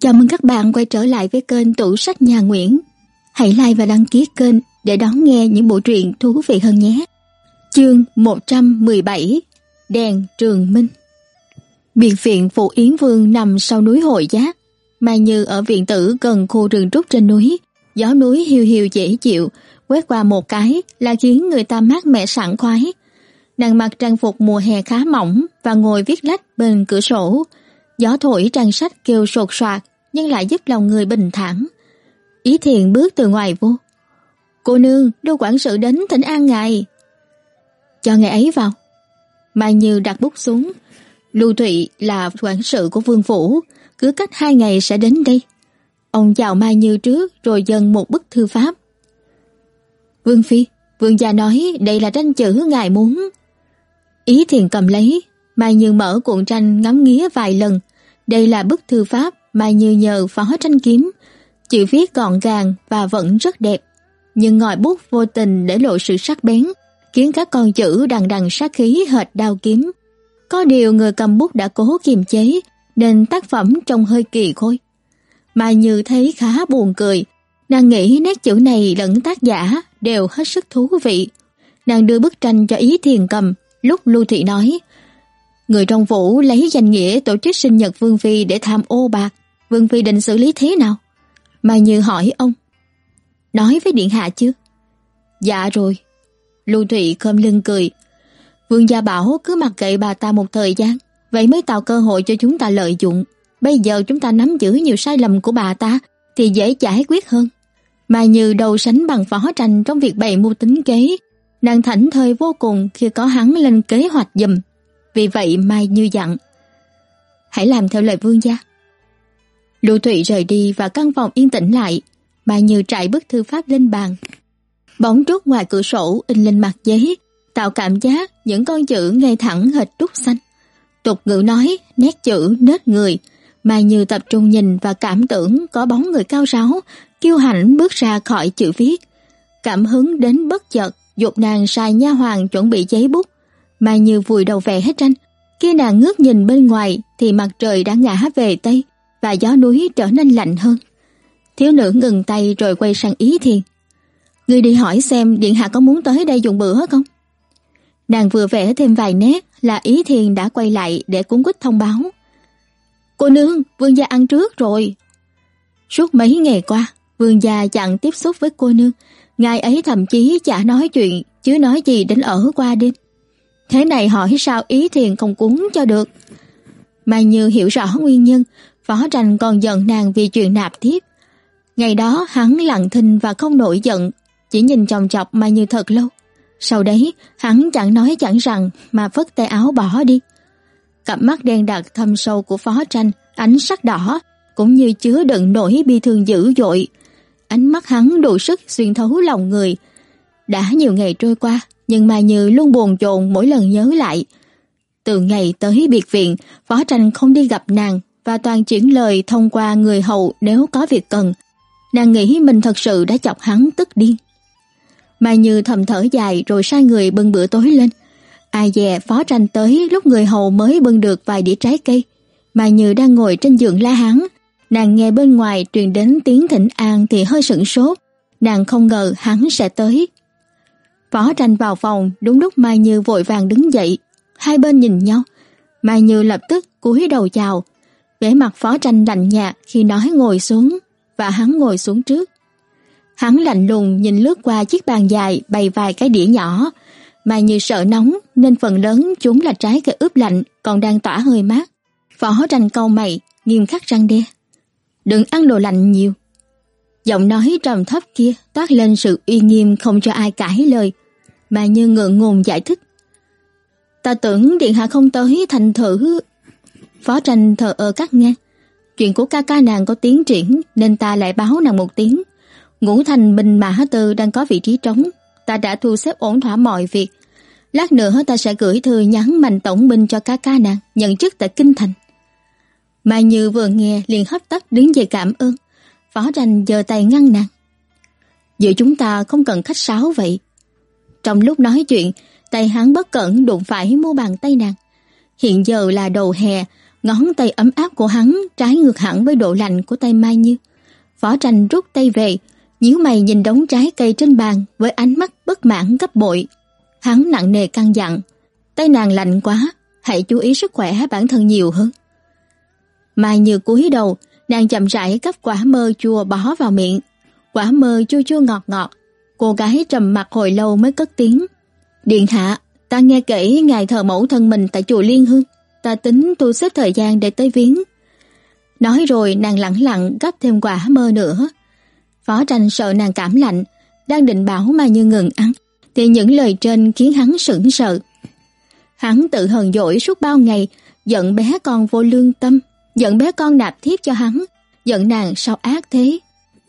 Chào mừng các bạn quay trở lại với kênh Tủ sách Nhà Nguyễn. Hãy like và đăng ký kênh để đón nghe những bộ truyện thú vị hơn nhé. Chương 117 Đèn Trường Minh Biệt viện Phụ Yến Vương nằm sau núi Hội Giác. Mai Như ở viện tử gần khu rừng trúc trên núi. Gió núi hiu hiu dễ chịu, quét qua một cái là khiến người ta mát mẻ sảng khoái. Nàng mặc trang phục mùa hè khá mỏng và ngồi viết lách bên cửa sổ. Gió thổi trang sách kêu sột soạt nhưng lại giúp lòng người bình thản. Ý thiện bước từ ngoài vô. Cô nương, đô quản sự đến thỉnh an ngài. Cho ngài ấy vào. Mai Như đặt bút xuống. Lưu Thụy là quản sự của vương phủ, cứ cách hai ngày sẽ đến đây. Ông chào Mai Như trước rồi dâng một bức thư pháp. Vương Phi, vương gia nói đây là tranh chữ ngài muốn. Ý thiền cầm lấy, Mai Như mở cuộn tranh ngắm nghía vài lần. Đây là bức thư pháp mà Như nhờ phó tranh kiếm. Chữ viết gọn gàng và vẫn rất đẹp. Nhưng ngòi bút vô tình để lộ sự sắc bén, khiến các con chữ đằng đằng sát khí hệt đao kiếm. Có điều người cầm bút đã cố kiềm chế, nên tác phẩm trông hơi kỳ khôi. Mai Như thấy khá buồn cười, nàng nghĩ nét chữ này lẫn tác giả đều hết sức thú vị. Nàng đưa bức tranh cho Ý Thiền cầm, lúc Lưu Thị nói, người trong vũ lấy danh nghĩa tổ chức sinh nhật Vương Phi để tham ô bạc, Vương Phi định xử lý thế nào? Mai Như hỏi ông. Nói với Điện Hạ chứ? Dạ rồi. Lưu Thụy khom lưng cười. Vương gia bảo cứ mặc kệ bà ta một thời gian, vậy mới tạo cơ hội cho chúng ta lợi dụng. Bây giờ chúng ta nắm giữ nhiều sai lầm của bà ta thì dễ giải quyết hơn. Mai Như đầu sánh bằng phó tranh trong việc bày mưu tính kế, nàng thảnh thơi vô cùng khi có hắn lên kế hoạch dùm. Vì vậy Mai Như dặn, hãy làm theo lời vương gia. Lưu Thụy rời đi và căn phòng yên tĩnh lại, Mai Như trải bức thư pháp lên bàn. Bóng trúc ngoài cửa sổ in lên mặt giấy, tạo cảm giác những con chữ ngay thẳng hệt trúc xanh. Tục ngữ nói, nét chữ nết người, Mai Như tập trung nhìn và cảm tưởng có bóng người cao ráo, kiêu hãnh bước ra khỏi chữ viết. Cảm hứng đến bất chợt, dục nàng sai nha hoàng chuẩn bị giấy bút. Mai Như vùi đầu vẽ hết tranh. Khi nàng ngước nhìn bên ngoài thì mặt trời đã ngã về Tây và gió núi trở nên lạnh hơn. Thiếu nữ ngừng tay rồi quay sang Ý Thiền. Người đi hỏi xem Điện Hạ có muốn tới đây dùng bữa không? Nàng vừa vẽ thêm vài nét là Ý Thiền đã quay lại để cuốn quýt thông báo. Cô nương, vương gia ăn trước rồi. Suốt mấy ngày qua, vương gia chẳng tiếp xúc với cô nương. Ngài ấy thậm chí chả nói chuyện, chứ nói gì đến ở qua đêm. Thế này hỏi sao Ý Thiền không cuốn cho được. Mà như hiểu rõ nguyên nhân, Phó tranh còn giận nàng vì chuyện nạp tiếp. Ngày đó hắn lặng thinh và không nổi giận, chỉ nhìn chòng chọc mà như thật lâu. Sau đấy, hắn chẳng nói chẳng rằng mà phất tay áo bỏ đi. Cặp mắt đen đặc thâm sâu của phó tranh, ánh sắc đỏ, cũng như chứa đựng nỗi bi thương dữ dội. Ánh mắt hắn đủ sức xuyên thấu lòng người. Đã nhiều ngày trôi qua, nhưng mà Như luôn buồn chồn mỗi lần nhớ lại. Từ ngày tới biệt viện, phó tranh không đi gặp nàng và toàn chuyển lời thông qua người hầu nếu có việc cần. Nàng nghĩ mình thật sự đã chọc hắn tức điên. Mai Như thầm thở dài rồi sai người bưng bữa tối lên. Ai dè phó tranh tới lúc người hầu mới bưng được vài đĩa trái cây. Mai Như đang ngồi trên giường la hắn. Nàng nghe bên ngoài truyền đến tiếng thỉnh an thì hơi sửng sốt. Nàng không ngờ hắn sẽ tới. Phó tranh vào phòng đúng lúc Mai Như vội vàng đứng dậy. Hai bên nhìn nhau. Mai Như lập tức cúi đầu chào vẻ mặt phó tranh lạnh nhạt khi nói ngồi xuống và hắn ngồi xuống trước. Hắn lạnh lùng nhìn lướt qua chiếc bàn dài bày vài cái đĩa nhỏ, Mai như sợ nóng nên phần lớn chúng là trái cây ướp lạnh còn đang tỏa hơi mát. Phó tranh câu mày, nghiêm khắc răng đe. Đừng ăn đồ lạnh nhiều. Giọng nói trầm thấp kia toát lên sự uy nghiêm không cho ai cãi lời, mà như ngượng ngùng giải thích. Ta tưởng Điện Hạ không tới thành thử Phó tranh thờ ơ cắt ngang. Chuyện của ca ca nàng có tiến triển, nên ta lại báo nàng một tiếng. Ngũ thành Bình Mã Tư đang có vị trí trống. Ta đã thu xếp ổn thỏa mọi việc. Lát nữa ta sẽ gửi thư nhắn mạnh tổng binh cho ca ca nàng, nhận chức tại Kinh Thành. Mai Như vừa nghe, liền hấp tấp đứng dậy cảm ơn. Phó tranh giơ tay ngăn nàng. Giữa chúng ta không cần khách sáo vậy. Trong lúc nói chuyện, tay hắn bất cẩn đụng phải mu bàn tay nàng. Hiện giờ là đầu hè, ngón tay ấm áp của hắn trái ngược hẳn với độ lạnh của tay Mai Như. Phó tranh rút tay về, nhíu mày nhìn đống trái cây trên bàn với ánh mắt bất mãn gấp bội. Hắn nặng nề căng dặn, tay nàng lạnh quá, hãy chú ý sức khỏe bản thân nhiều hơn. Mai Như cúi đầu, nàng chậm rãi gấp quả mơ chua bỏ vào miệng. Quả mơ chua chua ngọt ngọt, cô gái trầm mặt hồi lâu mới cất tiếng. Điện hạ, ta nghe kể ngài thờ mẫu thân mình tại chùa Liên Hương, ta tính tu xếp thời gian để tới viếng. Nói rồi nàng lặng lặng gấp thêm quả mơ nữa. Phó tranh sợ nàng cảm lạnh, đang định bảo mà như ngừng ăn, thì những lời trên khiến hắn sững sờ. Hắn tự hờn dỗi suốt bao ngày, giận bé con vô lương tâm, giận bé con nạp thiếp cho hắn, giận nàng sao ác thế.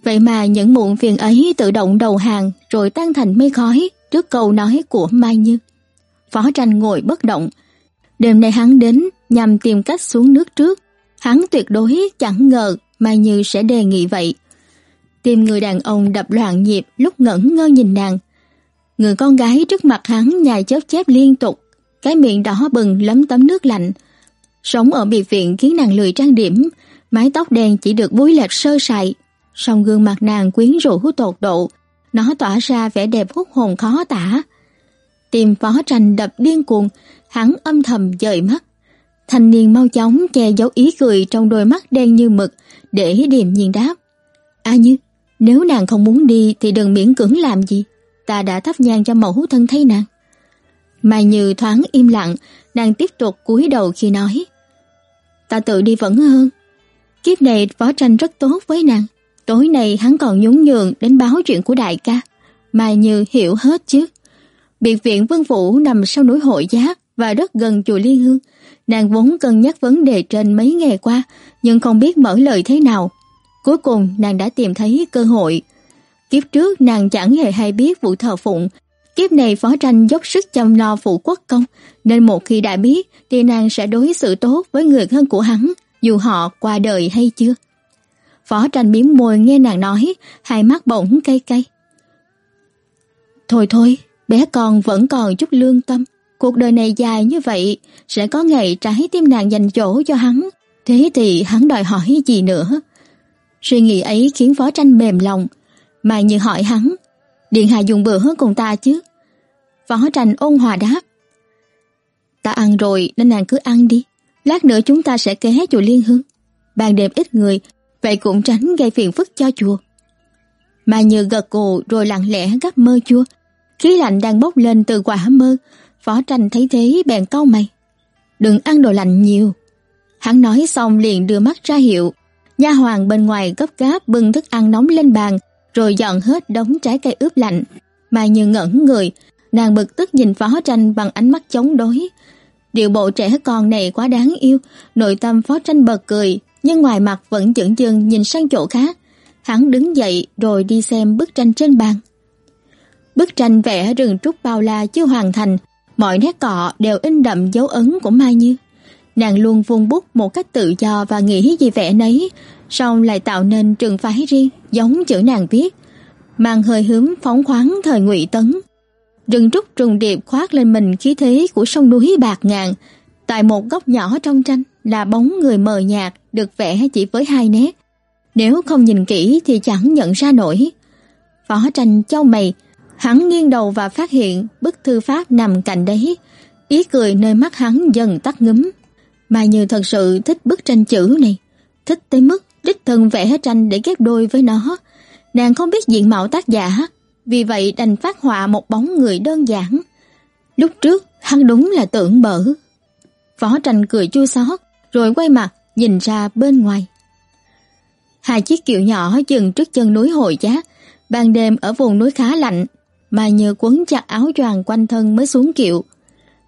Vậy mà những muộn phiền ấy tự động đầu hàng rồi tan thành mây khói trước câu nói của Mai Như. Phó tranh ngồi bất động. Đêm nay hắn đến nhằm tìm cách xuống nước trước. Hắn tuyệt đối chẳng ngờ Mai Như sẽ đề nghị vậy. Tim người đàn ông đập loạn nhịp lúc ngẩn ngơ nhìn nàng. Người con gái trước mặt hắn nhài chớp chép liên tục, cái miệng đỏ bừng lấm tấm nước lạnh. Sống ở biệt viện khiến nàng lười trang điểm, mái tóc đen chỉ được búi lệch sơ sài, song gương mặt nàng quyến rũ tột độ, nó tỏa ra vẻ đẹp hút hồn khó tả. Tim phó tranh đập điên cuồng, hắn âm thầm dời mắt. Thanh niên mau chóng che giấu ý cười trong đôi mắt đen như mực để điềm nhiên đáp. A Như, nếu nàng không muốn đi thì đừng miễn cưỡng làm gì. Ta đã thắp nhang cho mẫu thân thấy nàng. Mai Như thoáng im lặng, nàng tiếp tục cúi đầu khi nói. Ta tự đi vẫn hơn. Kiếp này phó tranh rất tốt với nàng. Tối nay hắn còn nhún nhường đến báo chuyện của đại ca. Mai Như hiểu hết chứ. Biệt viện Vương Phủ nằm sau núi Hội Giác và rất gần chùa Liên Hương. Nàng vốn cân nhắc vấn đề trên mấy ngày qua, nhưng không biết mở lời thế nào. Cuối cùng nàng đã tìm thấy cơ hội. Kiếp trước nàng chẳng hề hay biết vụ thờ phụng. Kiếp này phó tranh dốc sức chăm lo phụ quốc công, nên một khi đã biết thì nàng sẽ đối xử tốt với người thân của hắn, dù họ qua đời hay chưa. Phó tranh miếm môi nghe nàng nói, hai mắt bỗng cay cay. Thôi thôi, bé con vẫn còn chút lương tâm. Cuộc đời này dài như vậy, sẽ có ngày trái tim nàng dành chỗ cho hắn. Thế thì hắn đòi hỏi gì nữa? Suy nghĩ ấy khiến phó tranh mềm lòng, mà như hỏi hắn, Điện hạ dùng bữa cùng ta chứ? Phó tranh ôn hòa đáp, Ta ăn rồi nên nàng cứ ăn đi, lát nữa chúng ta sẽ kế chùa Liên Hương. Ban đêm ít người, vậy cũng tránh gây phiền phức cho chùa. Mà như gật gù rồi lặng lẽ gắp mơ chua, khí lạnh đang bốc lên từ quả mơ, phó tranh thấy thế bèn cau mày. Đừng ăn đồ lạnh nhiều. Hắn nói xong liền đưa mắt ra hiệu, Nha hoàng bên ngoài gấp gáp bưng thức ăn nóng lên bàn, rồi dọn hết đống trái cây ướp lạnh. Mai Như ngẩn người, nàng bực tức nhìn phó tranh bằng ánh mắt chống đối. Điệu bộ trẻ con này quá đáng yêu, nội tâm phó tranh bật cười, nhưng ngoài mặt vẫn chững chừng nhìn sang chỗ khác. Hắn đứng dậy rồi đi xem bức tranh trên bàn. Bức tranh vẽ rừng trúc bao la chưa hoàn thành, mọi nét cọ đều in đậm dấu ấn của Mai Như. Nàng luôn vung bút một cách tự do và nghĩ gì vẽ nấy, song lại tạo nên trường phái riêng giống chữ nàng viết, mang hơi hướng phóng khoáng thời Ngụy Tấn. Rừng trúc trùng điệp khoác lên mình khí thế của sông núi bạc ngàn, tại một góc nhỏ trong tranh là bóng người mờ nhạt được vẽ chỉ với hai nét. Nếu không nhìn kỹ thì chẳng nhận ra nổi. Phó tranh châu mày, hắn nghiêng đầu và phát hiện bức thư pháp nằm cạnh đấy. Ý cười nơi mắt hắn dần tắt ngấm. mà Như thật sự thích bức tranh chữ này, thích tới mức đích thân vẽ tranh để ghép đôi với nó. Nàng không biết diện mạo tác giả, vì vậy đành phát họa một bóng người đơn giản. Lúc trước, hắn đúng là tưởng bở. Phó tranh cười chua xót, rồi quay mặt nhìn ra bên ngoài. Hai chiếc kiệu nhỏ dừng trước chân núi Hồi Giác, ban đêm ở vùng núi khá lạnh, mà nhờ quấn chặt áo choàng quanh thân mới xuống kiệu.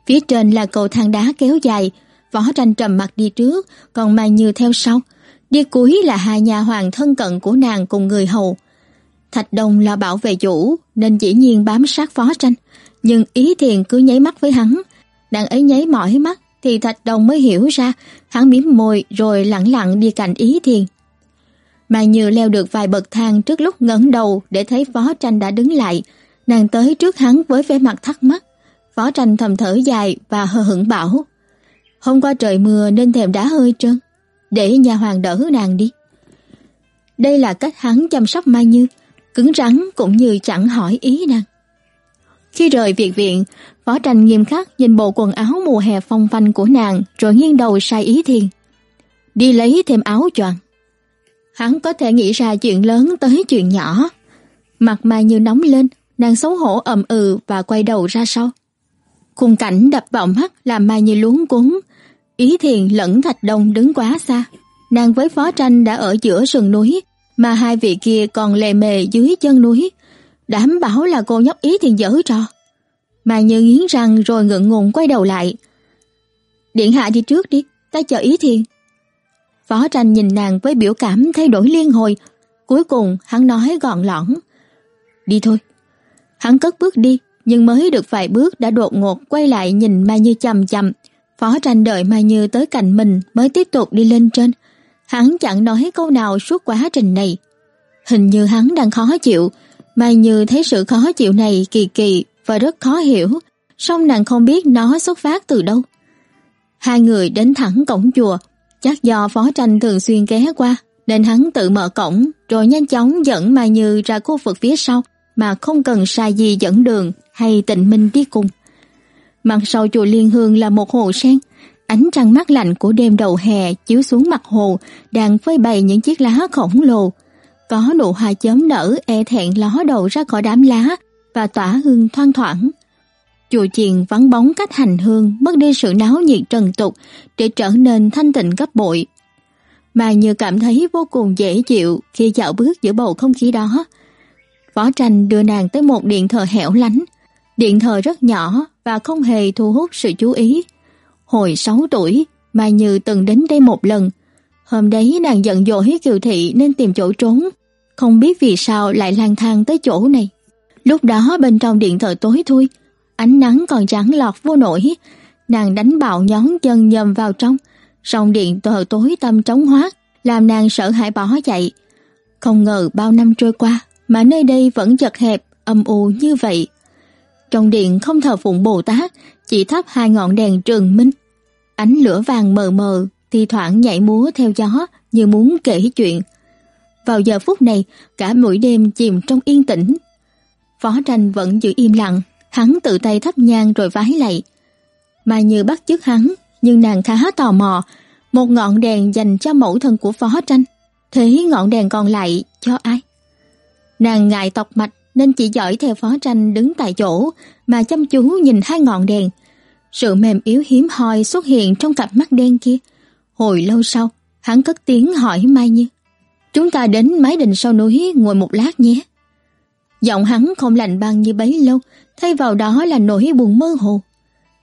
Phía trên là cầu thang đá kéo dài, Võ tranh trầm mặt đi trước, còn Mai Như theo sau. Đi cuối là hai nhà hoàng thân cận của nàng cùng người hầu. Thạch Đông là bảo vệ chủ, nên dĩ nhiên bám sát phó tranh. Nhưng ý thiền cứ nháy mắt với hắn. Nàng ấy nháy mỏi mắt, thì Thạch đồng mới hiểu ra. Hắn mím môi rồi lặng lặng đi cạnh ý thiền. Mai Như leo được vài bậc thang trước lúc ngẩng đầu để thấy phó tranh đã đứng lại. Nàng tới trước hắn với vẻ mặt thắc mắc. Phó tranh thầm thở dài và hờ hững bảo. Hôm qua trời mưa nên thềm đá hơi trơn, để nhà hoàng đỡ nàng đi. Đây là cách hắn chăm sóc Mai Như, cứng rắn cũng như chẳng hỏi ý nàng. Khi rời viện viện, Võ Tranh nghiêm khắc nhìn bộ quần áo mùa hè phong phanh của nàng rồi nghiêng đầu sai ý thiền. Đi lấy thêm áo choàng. Hắn có thể nghĩ ra chuyện lớn tới chuyện nhỏ. Mặt Mai Như nóng lên, nàng xấu hổ ầm ừ và quay đầu ra sau. Khung cảnh đập vào mắt làm Mai Như luống cuống. Ý thiền lẫn thạch đông đứng quá xa. Nàng với phó tranh đã ở giữa sườn núi, mà hai vị kia còn lề mề dưới chân núi. Đảm bảo là cô nhóc ý thiền dở trò. Mai Như nghiến răng rồi ngượng ngùng quay đầu lại. Điện hạ đi trước đi, ta chờ ý thiền. Phó tranh nhìn nàng với biểu cảm thay đổi liên hồi. Cuối cùng hắn nói gọn lõn. Đi thôi. Hắn cất bước đi, nhưng mới được vài bước đã đột ngột quay lại nhìn Mai Như chầm chầm. Phó tranh đợi Mai Như tới cạnh mình mới tiếp tục đi lên trên. Hắn chẳng nói câu nào suốt quá trình này. Hình như hắn đang khó chịu. Mai Như thấy sự khó chịu này kỳ kỳ và rất khó hiểu, song nàng không biết nó xuất phát từ đâu. Hai người đến thẳng cổng chùa, chắc do phó tranh thường xuyên ghé qua, nên hắn tự mở cổng rồi nhanh chóng dẫn Mai Như ra khu vực phía sau mà không cần sai gì dẫn đường hay tịnh minh đi cùng. Mặt sau chùa Liên Hương là một hồ sen, ánh trăng mát lạnh của đêm đầu hè chiếu xuống mặt hồ đang phơi bày những chiếc lá khổng lồ. Có nụ hoa chớm nở e thẹn ló đầu ra khỏi đám lá và tỏa hương thoang thoảng. Chùa chiền vắng bóng cách hành hương mất đi sự náo nhiệt trần tục để trở nên thanh tịnh gấp bội. Mà như cảm thấy vô cùng dễ chịu khi dạo bước giữa bầu không khí đó. Võ tranh đưa nàng tới một điện thờ hẻo lánh. Điện thờ rất nhỏ và không hề thu hút sự chú ý. Hồi 6 tuổi, Mai Như từng đến đây một lần. Hôm đấy nàng giận dỗi Kiều Thị nên tìm chỗ trốn. Không biết vì sao lại lang thang tới chỗ này. Lúc đó bên trong điện thờ tối thui, ánh nắng còn chẳng lọt vô nổi. Nàng đánh bạo nhón chân nhầm vào trong, song điện thờ tối tâm trống hoác, làm nàng sợ hãi bỏ chạy. Không ngờ bao năm trôi qua mà nơi đây vẫn chật hẹp, âm u như vậy. Trong điện không thờ phụng Bồ Tát, chỉ thắp hai ngọn đèn trường minh. Ánh lửa vàng mờ mờ, thi thoảng nhảy múa theo gió như muốn kể chuyện. Vào giờ phút này, cả buổi đêm chìm trong yên tĩnh, Phó tranh vẫn giữ im lặng, hắn tự tay thắp nhang rồi vái lạy. mà Như bắt chước hắn, nhưng nàng khá tò mò, một ngọn đèn dành cho mẫu thân của phó tranh, thế ngọn đèn còn lại cho ai? Nàng ngại tọc mạch nên chỉ dõi theo phó tranh đứng tại chỗ mà chăm chú nhìn hai ngọn đèn. Sự mềm yếu hiếm hoi xuất hiện trong cặp mắt đen kia. Hồi lâu sau, hắn cất tiếng hỏi Mai Như. Chúng ta đến mái đình sau núi ngồi một lát nhé. Giọng hắn không lạnh băng như bấy lâu, thay vào đó là nỗi buồn mơ hồ.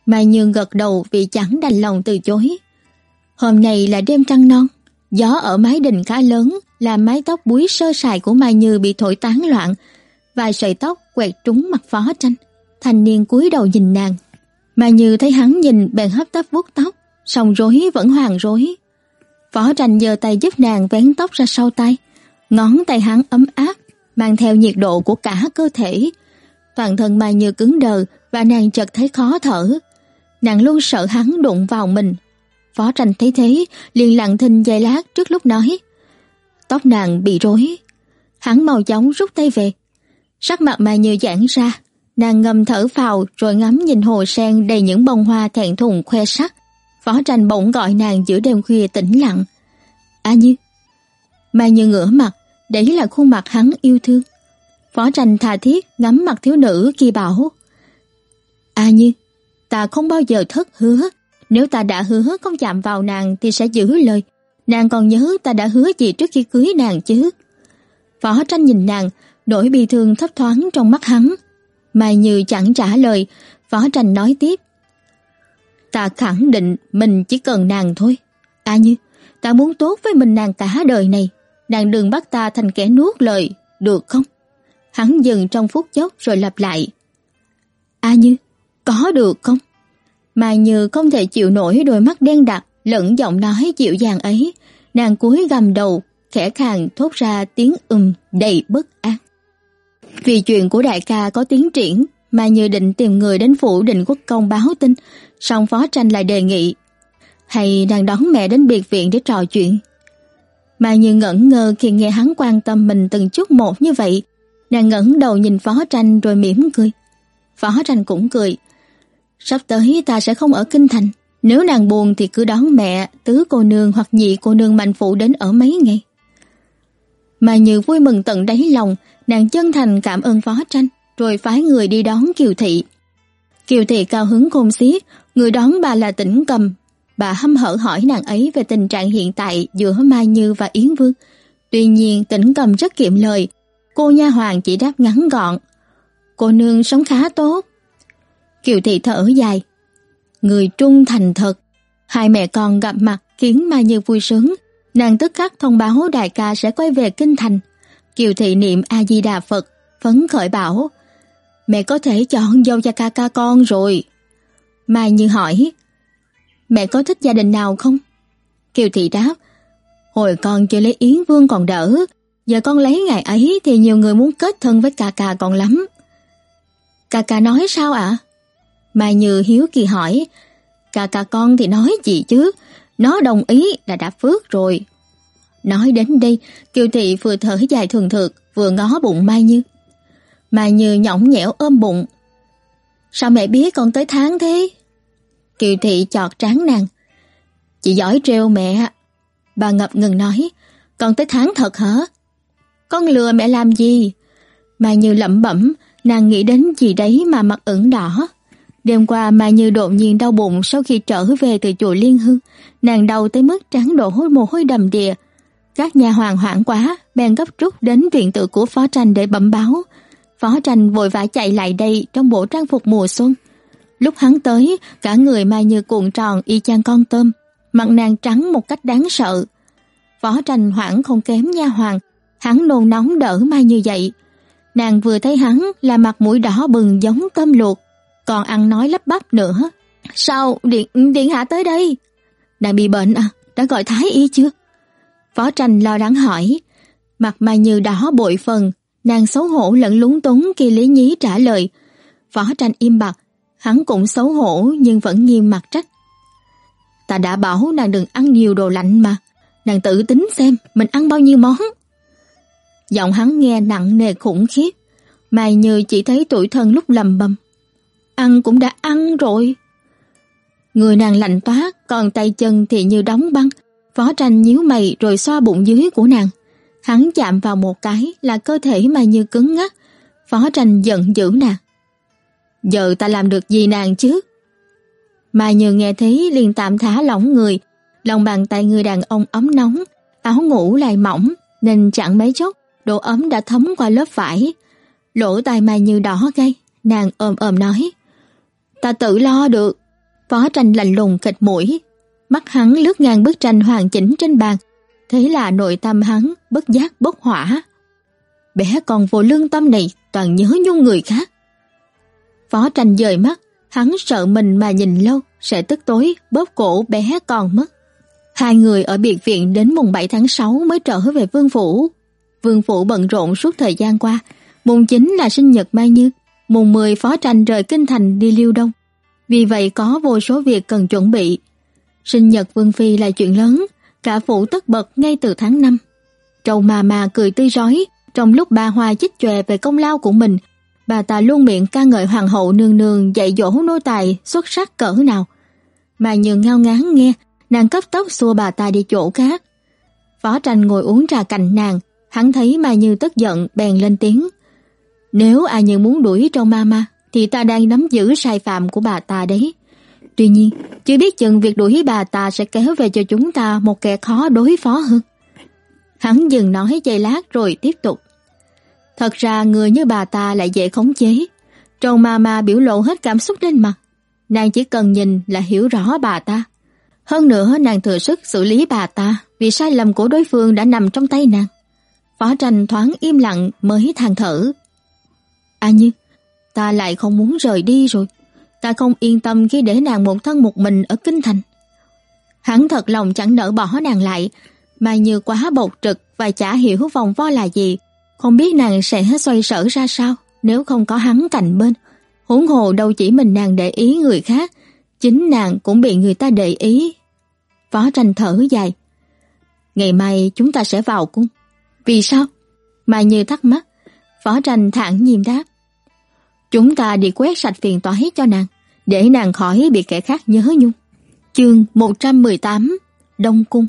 Mai như gật đầu vì chẳng đành lòng từ chối. Hôm nay là đêm trăng non, gió ở mái đình khá lớn, làm mái tóc búi sơ sài của Mai Như bị thổi tán loạn. Vài sợi tóc quẹt trúng mặt phó tranh. Thanh niên cúi đầu nhìn nàng. Mai Như thấy hắn nhìn bèn hấp tấp vuốt tóc, song rối vẫn hoàng rối. Phó tranh giơ tay giúp nàng vén tóc ra sau tay. Ngón tay hắn ấm áp mang theo nhiệt độ của cả cơ thể. Toàn thân Mai Như cứng đờ và nàng chợt thấy khó thở. Nàng luôn sợ hắn đụng vào mình. Phó tranh thấy thế, liền lặng thinh giây lát trước lúc nói. Tóc nàng bị rối. Hắn mau chóng rút tay về. Sắc mặt Mai Như giãn ra, nàng ngầm thở phào rồi ngắm nhìn hồ sen đầy những bông hoa thẹn thùng khoe sắc. Phó tranh bỗng gọi nàng giữa đêm khuya tĩnh lặng. A Như. Mai Như ngửa mặt, Đấy là khuôn mặt hắn yêu thương. Phó tranh tha thiết ngắm mặt thiếu nữ kia bảo. À như, ta không bao giờ thất hứa. Nếu ta đã hứa không chạm vào nàng thì sẽ giữ lời. Nàng còn nhớ ta đã hứa gì trước khi cưới nàng chứ. Phó tranh nhìn nàng, nỗi bi thương thấp thoáng trong mắt hắn. Mai Như chẳng trả lời, Phó tranh nói tiếp. Ta khẳng định mình chỉ cần nàng thôi. À như, ta muốn tốt với mình nàng cả đời này nàng đừng bắt ta thành kẻ nuốt lời, được không? Hắn dừng trong phút chốc rồi lặp lại. A Như, có được không? Mai Như không thể chịu nổi đôi mắt đen đặc lẫn giọng nói dịu dàng ấy, nàng cúi gầm đầu, khẽ khàng thốt ra tiếng ừm đầy bất an. Vì chuyện của đại ca có tiến triển, Mai Như định tìm người đến phủ định quốc công báo tin, song phó tranh lại đề nghị. Hay đang đón mẹ đến biệt viện để trò chuyện? Mà như ngẩn ngơ khi nghe hắn quan tâm mình từng chút một như vậy, nàng ngẩng đầu nhìn Phó Tranh rồi mỉm cười. Phó Tranh cũng cười. Sắp tới ta sẽ không ở kinh thành, nếu nàng buồn thì cứ đón mẹ, tứ cô nương hoặc nhị cô nương mạnh phụ đến ở mấy ngày. Mà Như vui mừng tận đáy lòng, nàng chân thành cảm ơn Phó Tranh, rồi phái người đi đón Kiều Thị. Kiều Thị cao hứng khôn xiết, người đón bà là Tĩnh Cầm. Bà hâm hở hỏi nàng ấy về tình trạng hiện tại giữa Mai Như và Yến Vương. Tuy nhiên Tĩnh Cầm rất kiệm lời, cô nha hoàng chỉ đáp ngắn gọn. Cô nương sống khá tốt. Kiều Thị thở dài. Người trung thành thật. Hai mẹ con gặp mặt khiến Mai Như vui sướng. Nàng tức khắc thông báo đại ca sẽ quay về kinh thành. Kiều Thị niệm A-di-đà Phật, phấn khởi bảo mẹ có thể chọn dâu cho ca ca con rồi. Mai Như hỏi, mẹ có thích gia đình nào không? Kiều Thị đáp, hồi con chưa lấy Yến Vương còn đỡ, giờ con lấy ngày ấy thì nhiều người muốn kết thân với ca ca con lắm. Ca ca nói sao ạ? Mai Như hiếu kỳ hỏi, ca ca con thì nói gì chứ, nó đồng ý là đã phước rồi. Nói đến đây, Kiều Thị vừa thở dài thường thượt, vừa ngó bụng Mai Như mà như nhõng nhẽo ôm bụng. Sao mẹ biết con tới tháng thế? Kiều thị chọt trán nàng. Chị giỏi trêu mẹ. Bà ngập ngừng nói, con tới tháng thật hả? Con lừa mẹ làm gì? Mà như lẩm bẩm, nàng nghĩ đến gì đấy mà mặt ửng đỏ. Đêm qua mà như đột nhiên đau bụng sau khi trở về từ chùa Liên Hương. Nàng đau tới mức trắng đổ hôi mồ hôi đầm đìa. Các nhà hoàng hoảng quá, bèn gấp rút đến viện tự của phó tranh để bẩm báo. Phó tranh vội vã chạy lại đây trong bộ trang phục mùa xuân. Lúc hắn tới, cả người Mai Như cuộn tròn y chang con tôm, mặt nàng trắng một cách đáng sợ. Phó tranh hoảng không kém nha hoàng, hắn nôn nóng đỡ Mai Như vậy. Nàng vừa thấy hắn là mặt mũi đỏ bừng giống tôm luộc, còn ăn nói lắp bắp nữa. Sao điện điện hạ tới đây? Nàng bị bệnh à? Đã gọi thái y chưa? Phó tranh lo lắng hỏi. Mặt Mai Như đỏ bội phần, Nàng xấu hổ lẫn lúng túng khi Lý Nhí trả lời. Võ tranh im bặt, hắn cũng xấu hổ nhưng vẫn nghiêm mặt trách. Ta đã bảo nàng đừng ăn nhiều đồ lạnh mà, nàng tự tính xem mình ăn bao nhiêu món. Giọng hắn nghe nặng nề khủng khiếp, Mai Như chỉ thấy tuổi thân lúc lầm bầm. Ăn cũng đã ăn rồi. Người nàng lạnh toát, còn tay chân thì như đóng băng. Phó tranh nhíu mày rồi xoa bụng dưới của nàng. Hắn chạm vào một cái là cơ thể mà như cứng ngắc. Phó tranh giận dữ nàng. Giờ ta làm được gì nàng chứ? Mà như nghe thấy liền tạm thả lỏng người. Lòng bàn tay người đàn ông ấm nóng, áo ngủ lại mỏng nên chẳng mấy chốc độ ấm đã thấm qua lớp vải. Lỗ tai Mai Như đỏ gay, nàng ôm ôm nói. Ta tự lo được. Phó tranh lạnh lùng kịch mũi. Mắt hắn lướt ngang bức tranh hoàn chỉnh trên bàn, Thế là nội tâm hắn bất giác bốc hỏa. Bé con vô lương tâm này toàn nhớ nhung người khác. Phó tranh dời mắt, hắn sợ mình mà nhìn lâu sẽ tức tối bóp cổ bé con mất. Hai người ở biệt viện đến mùng 7 tháng 6 mới trở về vương phủ. Vương phủ bận rộn suốt thời gian qua, mùng 9 là sinh nhật Mai Như, mùng 10 phó tranh rời kinh thành đi Liêu Đông. Vì vậy có vô số việc cần chuẩn bị. Sinh nhật Vương Phi là chuyện lớn, cả phủ tất bật ngay từ tháng 5. Trầu mà mà cười tươi rói, trong lúc bà Hoa chích chòe về công lao của mình, bà ta luôn miệng ca ngợi hoàng hậu nương nương dạy dỗ nô tài xuất sắc cỡ nào. Mà nhường ngao ngán nghe, nàng cấp tốc xua bà ta đi chỗ khác. Phó tranh ngồi uống trà cạnh nàng, hắn thấy Mai Như tức giận bèn lên tiếng. Nếu ai như muốn đuổi trong ma thì ta đang nắm giữ sai phạm của bà ta đấy. Tuy nhiên, chưa biết chừng việc đuổi bà ta sẽ kéo về cho chúng ta một kẻ khó đối phó hơn. Hắn dừng nói giây lát rồi tiếp tục. Thật ra người như bà ta lại dễ khống chế. Trầu ma ma biểu lộ hết cảm xúc lên mặt. Nàng chỉ cần nhìn là hiểu rõ bà ta. Hơn nữa nàng thừa sức xử lý bà ta vì sai lầm của đối phương đã nằm trong tay nàng. Phó tranh thoáng im lặng mới than thở. À như, ta lại không muốn rời đi rồi ta không yên tâm khi để nàng một thân một mình ở kinh thành. Hắn thật lòng chẳng nỡ bỏ nàng lại, mà như quá bột trực và chả hiểu vòng vo là gì, không biết nàng sẽ xoay sở ra sao nếu không có hắn cạnh bên. Huống hồ đâu chỉ mình nàng để ý người khác, chính nàng cũng bị người ta để ý. Phó tranh thở dài. Ngày mai chúng ta sẽ vào cung. Vì sao? Mai Như thắc mắc. Phó tranh thẳng nhiên đáp. Chúng ta đi quét sạch phiền toái cho nàng, để nàng khỏi bị kẻ khác nhớ nhung. Chương 118 Đông Cung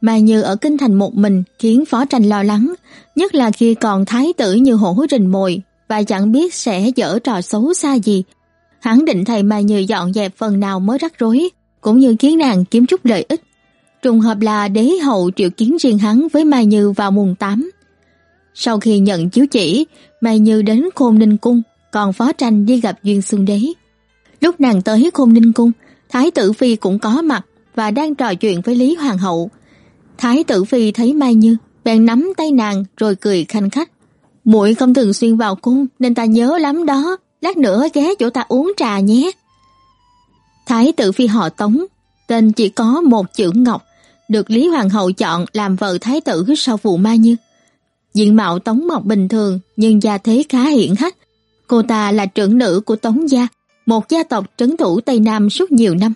Mai Như ở kinh thành một mình khiến Phó Tranh lo lắng, nhất là khi còn thái tử như hổ rình mồi và chẳng biết sẽ dở trò xấu xa gì. Hắn định thầy Mai Như dọn dẹp phần nào mới rắc rối, cũng như khiến nàng kiếm chút lợi ích. Trùng hợp là đế hậu triệu kiến riêng hắn với Mai Như vào mùng 8. Sau khi nhận chiếu chỉ, Mai Như đến Khôn Ninh Cung, còn Phó Tranh đi gặp Duyên Xương Đế. Lúc nàng tới Khôn Ninh Cung, Thái tử Phi cũng có mặt và đang trò chuyện với Lý Hoàng hậu. Thái tử Phi thấy Mai Như, bèn nắm tay nàng rồi cười khanh khách. muội không thường xuyên vào cung nên ta nhớ lắm đó, lát nữa ghé chỗ ta uống trà nhé. Thái tử Phi họ Tống, tên chỉ có một chữ Ngọc, được Lý Hoàng hậu chọn làm vợ thái tử sau vụ Mai Như. Diện mạo Tống Mộc bình thường nhưng gia thế khá hiển hách. Cô ta là trưởng nữ của Tống gia, một gia tộc trấn thủ Tây Nam suốt nhiều năm.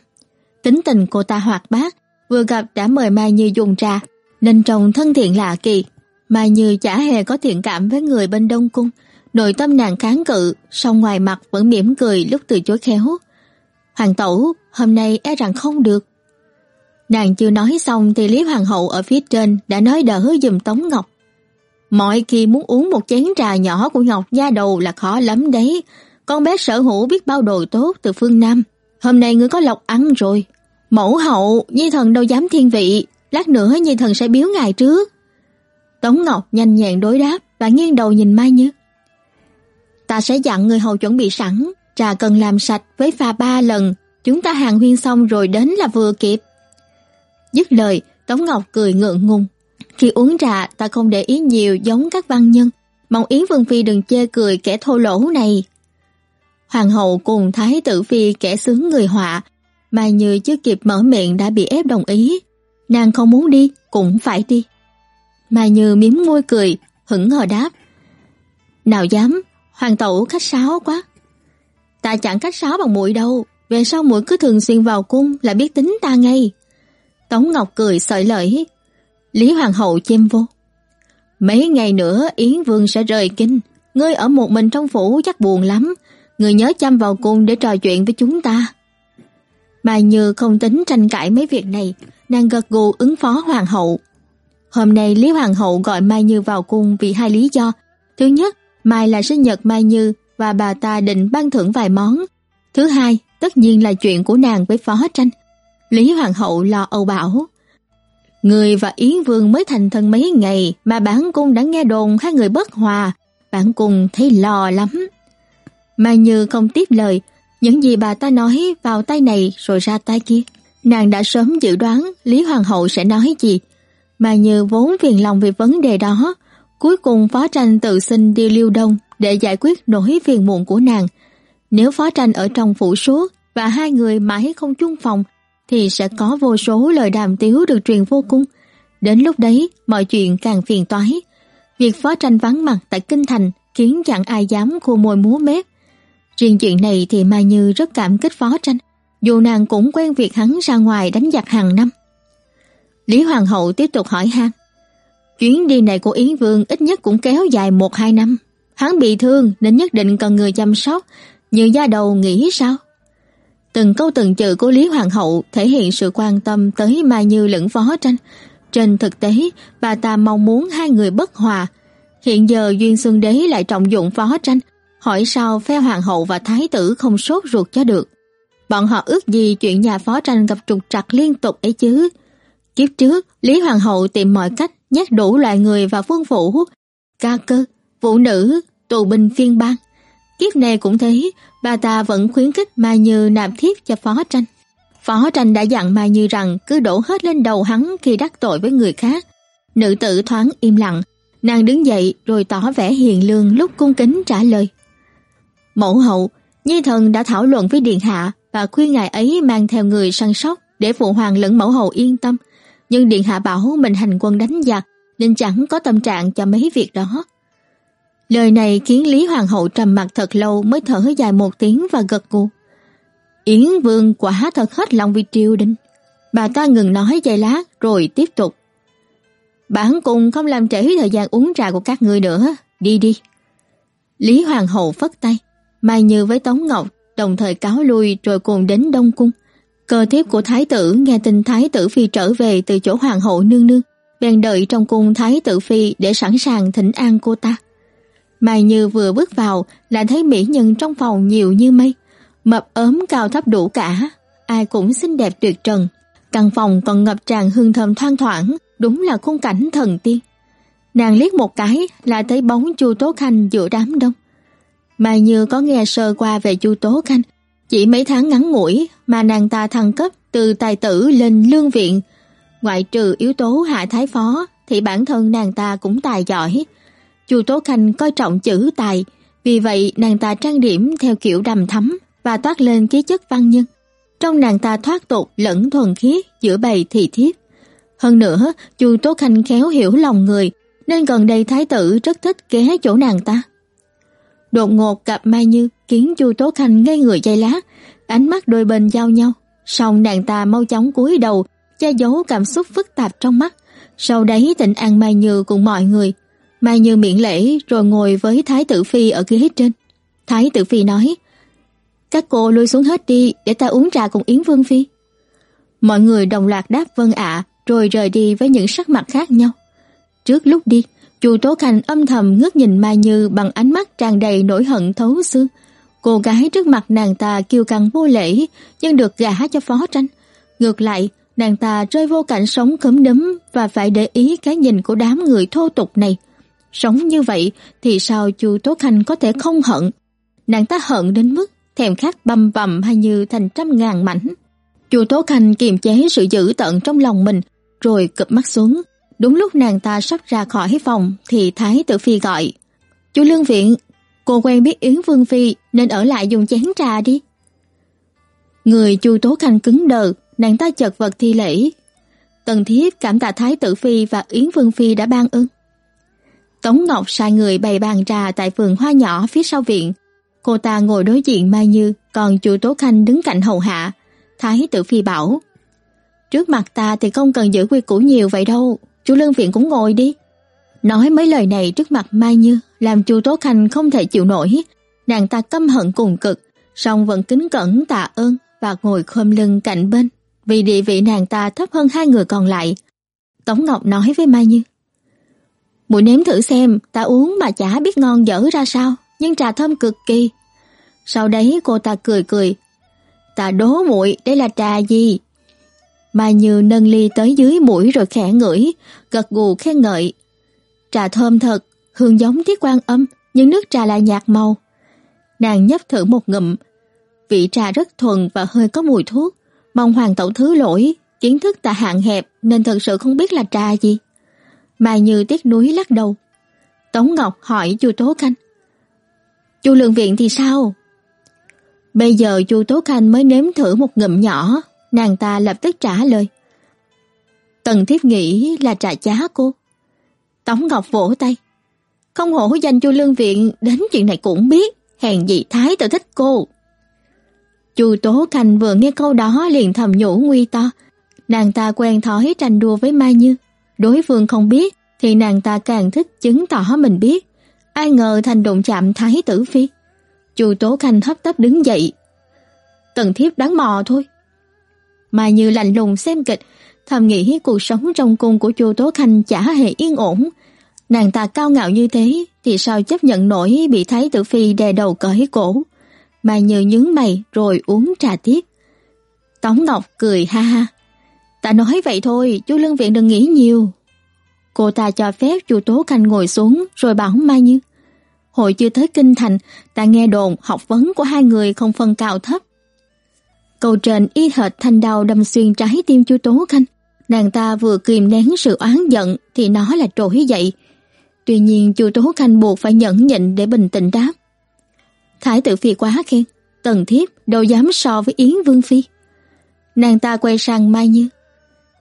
Tính tình cô ta hoạt bát, vừa gặp đã mời Mai Như dùng trà, nên trông thân thiện lạ kỳ. Mai Như chả hề có thiện cảm với người bên Đông Cung, nội tâm nàng kháng cự, song ngoài mặt vẫn mỉm cười lúc từ chối khéo. Hoàng tẩu, hôm nay e rằng không được. Nàng chưa nói xong thì Lý Hoàng hậu ở phía trên đã nói đỡ giùm Tống Ngọc. Mọi khi muốn uống một chén trà nhỏ của Ngọc gia Đầu là khó lắm đấy. Con bé sở hữu biết bao đồ tốt từ phương Nam. Hôm nay ngươi có lộc ăn rồi. Mẫu hậu, Nhi thần đâu dám thiên vị. Lát nữa Nhi thần sẽ biếu ngài trước. Tống Ngọc nhanh nhẹn đối đáp và nghiêng đầu nhìn Mai Như. Ta sẽ dặn người hầu chuẩn bị sẵn. Trà cần làm sạch với pha ba lần. Chúng ta hàng huyên xong rồi đến là vừa kịp. Dứt lời, Tống Ngọc cười ngượng ngùng. Khi uống trà ta không để ý nhiều giống các văn nhân. Mong Yến Vương Phi đừng chê cười kẻ thô lỗ này. Hoàng hậu cùng Thái tử Phi kẻ sướng người họa, mà như chưa kịp mở miệng đã bị ép đồng ý. Nàng không muốn đi, cũng phải đi. Mà như miếm môi cười, hững hờ đáp. Nào dám, hoàng tẩu khách sáo quá. Ta chẳng khách sáo bằng muội đâu, về sau muội cứ thường xuyên vào cung là biết tính ta ngay. Tống Ngọc cười sợi lợi. Lý Hoàng hậu chêm vô. Mấy ngày nữa Yến Vương sẽ rời kinh, ngươi ở một mình trong phủ chắc buồn lắm, người nhớ chăm vào cung để trò chuyện với chúng ta. Mai Như không tính tranh cãi mấy việc này, nàng gật gù ứng phó hoàng hậu. Hôm nay Lý Hoàng hậu gọi Mai Như vào cung vì hai lý do. Thứ nhất, mai là sinh nhật Mai Như và bà ta định ban thưởng vài món. Thứ hai, tất nhiên là chuyện của nàng với phó tranh. Lý Hoàng hậu lo âu bảo. Người và Yến Vương mới thành thân mấy ngày mà bản cung đã nghe đồn hai người bất hòa. Bản cung thấy lo lắm. Mai Như không tiếp lời, những gì bà ta nói vào tay này rồi ra tay kia. Nàng đã sớm dự đoán Lý Hoàng hậu sẽ nói gì. Mà như vốn phiền lòng về vấn đề đó, cuối cùng Phó Tranh tự xin đi Liêu Đông để giải quyết nỗi phiền muộn của nàng. Nếu Phó Tranh ở trong phủ suốt và hai người mãi không chung phòng, thì sẽ có vô số lời đàm tiếu được truyền vô cung. Đến lúc đấy, mọi chuyện càng phiền toái. Việc Phó Tranh vắng mặt tại Kinh Thành khiến chẳng ai dám khô môi múa mép. Riêng chuyện này thì Mai Như rất cảm kích Phó Tranh, dù nàng cũng quen việc hắn ra ngoài đánh giặc hàng năm. Lý Hoàng hậu tiếp tục hỏi han. Chuyến đi này của Yến Vương ít nhất cũng kéo dài một hai năm. Hắn bị thương nên nhất định cần người chăm sóc, như gia đầu nghĩ sao? Từng câu từng chữ của Lý Hoàng hậu thể hiện sự quan tâm tới Mai Như lẫn Phó Tranh. Trên thực tế, bà ta mong muốn hai người bất hòa. Hiện giờ Duyên Xuân Đế lại trọng dụng Phó Tranh, hỏi sao phe hoàng hậu và thái tử không sốt ruột cho được. Bọn họ ước gì chuyện nhà phó tranh gặp trục trặc liên tục ấy chứ. Kiếp trước, Lý Hoàng hậu tìm mọi cách nhét đủ loại người vào phương phủ, ca cơ, phụ nữ, tù binh phiên bang. Kiếp này cũng thế, bà ta vẫn khuyến khích Mai Như nạp thiếp cho phó tranh. Phó tranh đã dặn Mai Như rằng cứ đổ hết lên đầu hắn khi đắc tội với người khác. Nữ tử thoáng im lặng, nàng đứng dậy rồi tỏ vẻ hiền lương lúc cung kính trả lời. Mẫu hậu, Nhi thần đã thảo luận với điện hạ và khuyên ngài ấy mang theo người săn sóc để phụ hoàng lẫn mẫu hậu yên tâm. Nhưng điện hạ bảo mình hành quân đánh giặc nên chẳng có tâm trạng cho mấy việc đó. Lời này khiến Lý Hoàng hậu trầm mặt thật lâu mới thở dài một tiếng và gật gù. Yến Vương quả thật hết lòng vì triều đình. Bà ta ngừng nói giây lát rồi tiếp tục. Bản cùng không làm trễ thời gian uống trà của các người nữa, đi đi. Lý Hoàng hậu phất tay, Mai Như với Tống Ngọc đồng thời cáo lui rồi cùng đến Đông Cung. Cơ thiếp của thái tử nghe tin thái tử phi trở về từ chỗ hoàng hậu nương nương, bèn đợi trong cung thái tử phi để sẵn sàng thỉnh an cô ta. Mai Như vừa bước vào là thấy mỹ nhân trong phòng nhiều như mây, mập ốm cao thấp đủ cả, ai cũng xinh đẹp tuyệt trần. Căn phòng còn ngập tràn hương thơm thoang thoảng, đúng là khung cảnh thần tiên. Nàng liếc một cái là thấy bóng Chu Tố Khanh giữa đám đông. Mai Như có nghe sơ qua về Chu Tố Khanh, chỉ mấy tháng ngắn ngủi mà nàng ta thăng cấp từ tài tử lên lương viện. Ngoại trừ yếu tố hạ thái phó thì bản thân nàng ta cũng tài giỏi. Chu Tố Khanh coi trọng chữ tài, vì vậy nàng ta trang điểm theo kiểu đầm thắm và toát lên khí chất văn nhân. Trong nàng ta thoát tục lẫn thuần khiết giữa bầy thị thiếp. Hơn nữa, Chu Tố Khanh khéo hiểu lòng người, nên gần đây thái tử rất thích ghé chỗ nàng ta. Đột ngột gặp Mai Như khiến Chu Tố Khanh ngây người giây lát, ánh mắt đôi bên giao nhau, song nàng ta mau chóng cúi đầu, che giấu cảm xúc phức tạp trong mắt. Sau đấy tịnh an Mai Như cùng mọi người. Mai Như miễn lễ rồi ngồi với Thái tử Phi ở ghế trên. Thái tử Phi nói, các cô lui xuống hết đi để ta uống trà cùng Yến Vương Phi. Mọi người đồng loạt đáp vâng ạ, rồi rời đi với những sắc mặt khác nhau. Trước lúc đi, Chu Tố Khanh âm thầm ngước nhìn Mai Như bằng ánh mắt tràn đầy nỗi hận thấu xương. Cô gái trước mặt nàng ta kiêu căng vô lễ, nhưng được gả cho phó tranh. Ngược lại, nàng ta rơi vô cảnh sống khấm đấm và phải để ý cái nhìn của đám người thô tục này. Sống như vậy thì sao Chu Tố Khanh có thể không hận? Nàng ta hận đến mức thèm khát bầm bầm hay như thành trăm ngàn mảnh. Chu Tố Khanh kiềm chế sự dữ tận trong lòng mình, rồi cụp mắt xuống. Đúng lúc nàng ta sắp ra khỏi phòng thì Thái tử Phi gọi. Chu Lương Viện, cô quen biết Yến Vương Phi nên ở lại dùng chén trà đi. Người Chu Tố Khanh cứng đờ, nàng ta chật vật thi lễ. Tần thiếp cảm tạ Thái tử Phi và Yến Vương Phi đã ban ơn. Tống Ngọc sai người bày bàn trà tại vườn hoa nhỏ phía sau viện. Cô ta ngồi đối diện Mai Như, còn Chu Tố Khanh đứng cạnh hầu hạ. Thái tử Phi bảo, Trước mặt ta thì không cần giữ quy củ nhiều vậy đâu, chú Lương Viện cũng ngồi đi. Nói mấy lời này trước mặt Mai Như làm chu Tố Khanh không thể chịu nổi. Nàng ta căm hận cùng cực, song vẫn kính cẩn tạ ơn và ngồi khom lưng cạnh bên vì địa vị nàng ta thấp hơn hai người còn lại. Tống Ngọc nói với Mai Như Muội nếm thử xem, ta uống mà chả biết ngon dở ra sao, nhưng trà thơm cực kỳ. Sau đấy cô ta cười cười. Ta đố muội đây là trà gì? Mai Như nâng ly tới dưới mũi rồi khẽ ngửi, gật gù khen ngợi. Trà thơm thật, hương giống tiết quan âm, nhưng nước trà lại nhạt màu. Nàng nhấp thử một ngụm, vị trà rất thuần và hơi có mùi thuốc. Mong hoàng tẩu thứ lỗi, kiến thức ta hạn hẹp nên thật sự không biết là trà gì. Mai Như tiếc núi lắc đầu. Tống Ngọc hỏi chu Tố Khanh. Chu Lượng Viện thì sao? Bây giờ chu Tố Khanh mới nếm thử một ngụm nhỏ, nàng ta lập tức trả lời. Tần thiếp nghĩ là trà chá cô. Tống Ngọc vỗ tay. Không hổ danh chu lương viện đến chuyện này cũng biết, hèn gì thái tự thích cô. Chu Tố Khanh vừa nghe câu đó liền thầm nhủ nguy to. Nàng ta quen thói tranh đua với Mai Như. Đối phương không biết thì nàng ta càng thích chứng tỏ mình biết. Ai ngờ thành đụng chạm thái tử phi. Chu Tố Khanh hấp tấp đứng dậy. Tần thiếp đáng mò thôi mà như lạnh lùng xem kịch, thầm nghĩ cuộc sống trong cung của Chu Tố Khanh chả hề yên ổn. Nàng ta cao ngạo như thế thì sao chấp nhận nổi bị Thái tử phi đè đầu cởi cổ. Mà như nhướng mày rồi uống trà tiếp. Tống Ngọc cười ha ha. Ta nói vậy thôi, chú Lương Viện đừng nghĩ nhiều. Cô ta cho phép chu Tố Khanh ngồi xuống rồi bảo Mai Như. Hồi chưa tới Kinh Thành, ta nghe đồn học vấn của hai người không phân cao thấp. Câu trên y hệt thanh đau đâm xuyên trái tim chu Tố Khanh. Nàng ta vừa kìm nén sự oán giận thì nó là trỗi dậy. Tuy nhiên chu Tố Khanh buộc phải nhẫn nhịn để bình tĩnh đáp. Thái tử phi quá khen, tần thiếp đâu dám so với Yến Vương Phi. Nàng ta quay sang Mai Như.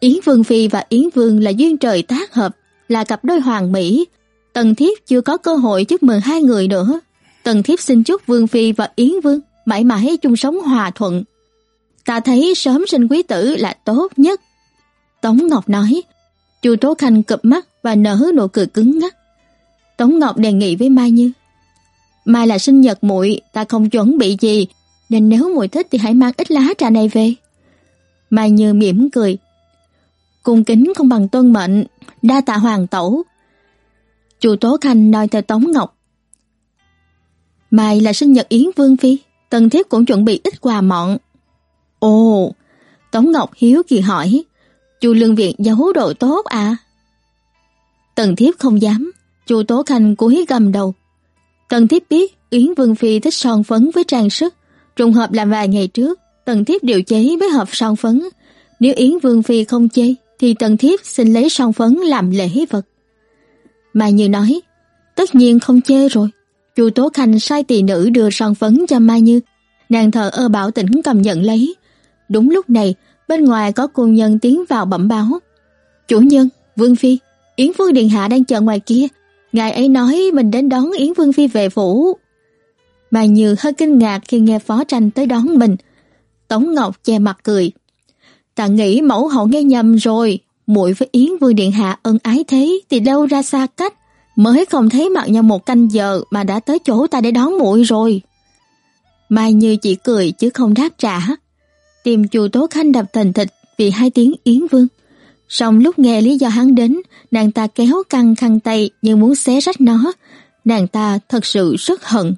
Yến Vương Phi và Yến Vương là duyên trời tác hợp, là cặp đôi hoàng mỹ. Tần thiếp chưa có cơ hội chúc mừng hai người nữa. Tần thiếp xin chúc Vương Phi và Yến Vương mãi mãi chung sống hòa thuận, Ta thấy sớm sinh quý tử là tốt nhất. Tống Ngọc nói, Chu Tố Khanh cụp mắt và nở nụ cười cứng ngắc. Tống Ngọc đề nghị với Mai Như, Mai là sinh nhật muội, ta không chuẩn bị gì, nên nếu muội thích thì hãy mang ít lá trà này về. Mai Như mỉm cười. Cung kính không bằng tuân mệnh, đa tạ hoàng tẩu. Chu Tố Khanh nói theo Tống Ngọc. Mai là sinh nhật Yến Vương Phi, Tần Thiếp cũng chuẩn bị ít quà mọn. Ồ, Tống Ngọc hiếu kỳ hỏi, Chu Lương Viện giấu đồ tốt à? Tần Thiếp không dám, Chu Tố Khanh cúi gầm đầu. Tần Thiếp biết Yến Vương Phi thích son phấn với trang sức, trùng hợp làm vài ngày trước, Tần Thiếp điều chế với hộp son phấn. Nếu Yến Vương Phi không chê, thì Tần Thiếp xin lấy son phấn làm lễ vật. Mà như nói, tất nhiên không chê rồi. Chu Tố Khanh sai tỳ nữ đưa son phấn cho Mai Như. Nàng thờ ơ bảo tỉnh cầm nhận lấy. Đúng lúc này, bên ngoài có cung nhân tiến vào bẩm báo. Chủ nhân, Vương Phi, Yến Vương Điện Hạ đang chờ ngoài kia. Ngài ấy nói mình đến đón Yến Vương Phi về phủ. Mai Như hơi kinh ngạc khi nghe phó tranh tới đón mình. Tống Ngọc che mặt cười. Ta nghĩ mẫu hậu nghe nhầm rồi, muội với Yến Vương Điện Hạ ân ái thế thì đâu ra xa cách, mới không thấy mặt nhau một canh giờ mà đã tới chỗ ta để đón muội rồi. Mai Như chỉ cười chứ không đáp trả. Tìm chùa Tố Khanh đập thành thịt vì hai tiếng Yến Vương. song lúc nghe lý do hắn đến, nàng ta kéo căng khăn tay như muốn xé rách nó. Nàng ta thật sự rất hận.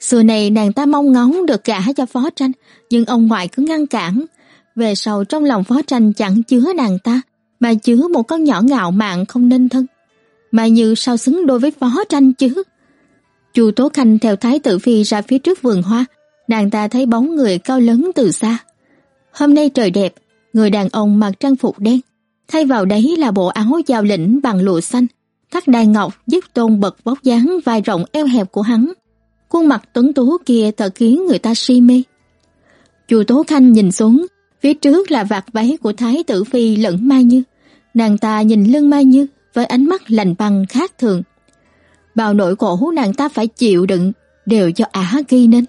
Xưa này nàng ta mong ngóng được gả cho phó tranh, nhưng ông ngoại cứ ngăn cản. Về sau trong lòng phó tranh chẳng chứa nàng ta, mà chứa một con nhỏ ngạo mạn không nên thân. Mà như sao xứng đôi với phó tranh chứ? Chu Tố Khanh theo thái tử phi ra phía trước vườn hoa, nàng ta thấy bóng người cao lớn từ xa. Hôm nay trời đẹp, người đàn ông mặc trang phục đen, thay vào đấy là bộ áo giao lĩnh bằng lụa xanh, thắt đai ngọc giúp tôn bật vóc dáng vai rộng eo hẹp của hắn. Khuôn mặt tuấn tú kia thật khiến người ta si mê. Chu Tố Khanh nhìn xuống, phía trước là vạt váy của Thái tử Phi lẫn Mai Như. Nàng ta nhìn lưng Mai Như với ánh mắt lạnh băng khác thường. Bao nỗi khổ nàng ta phải chịu đựng đều do ả ghi nên.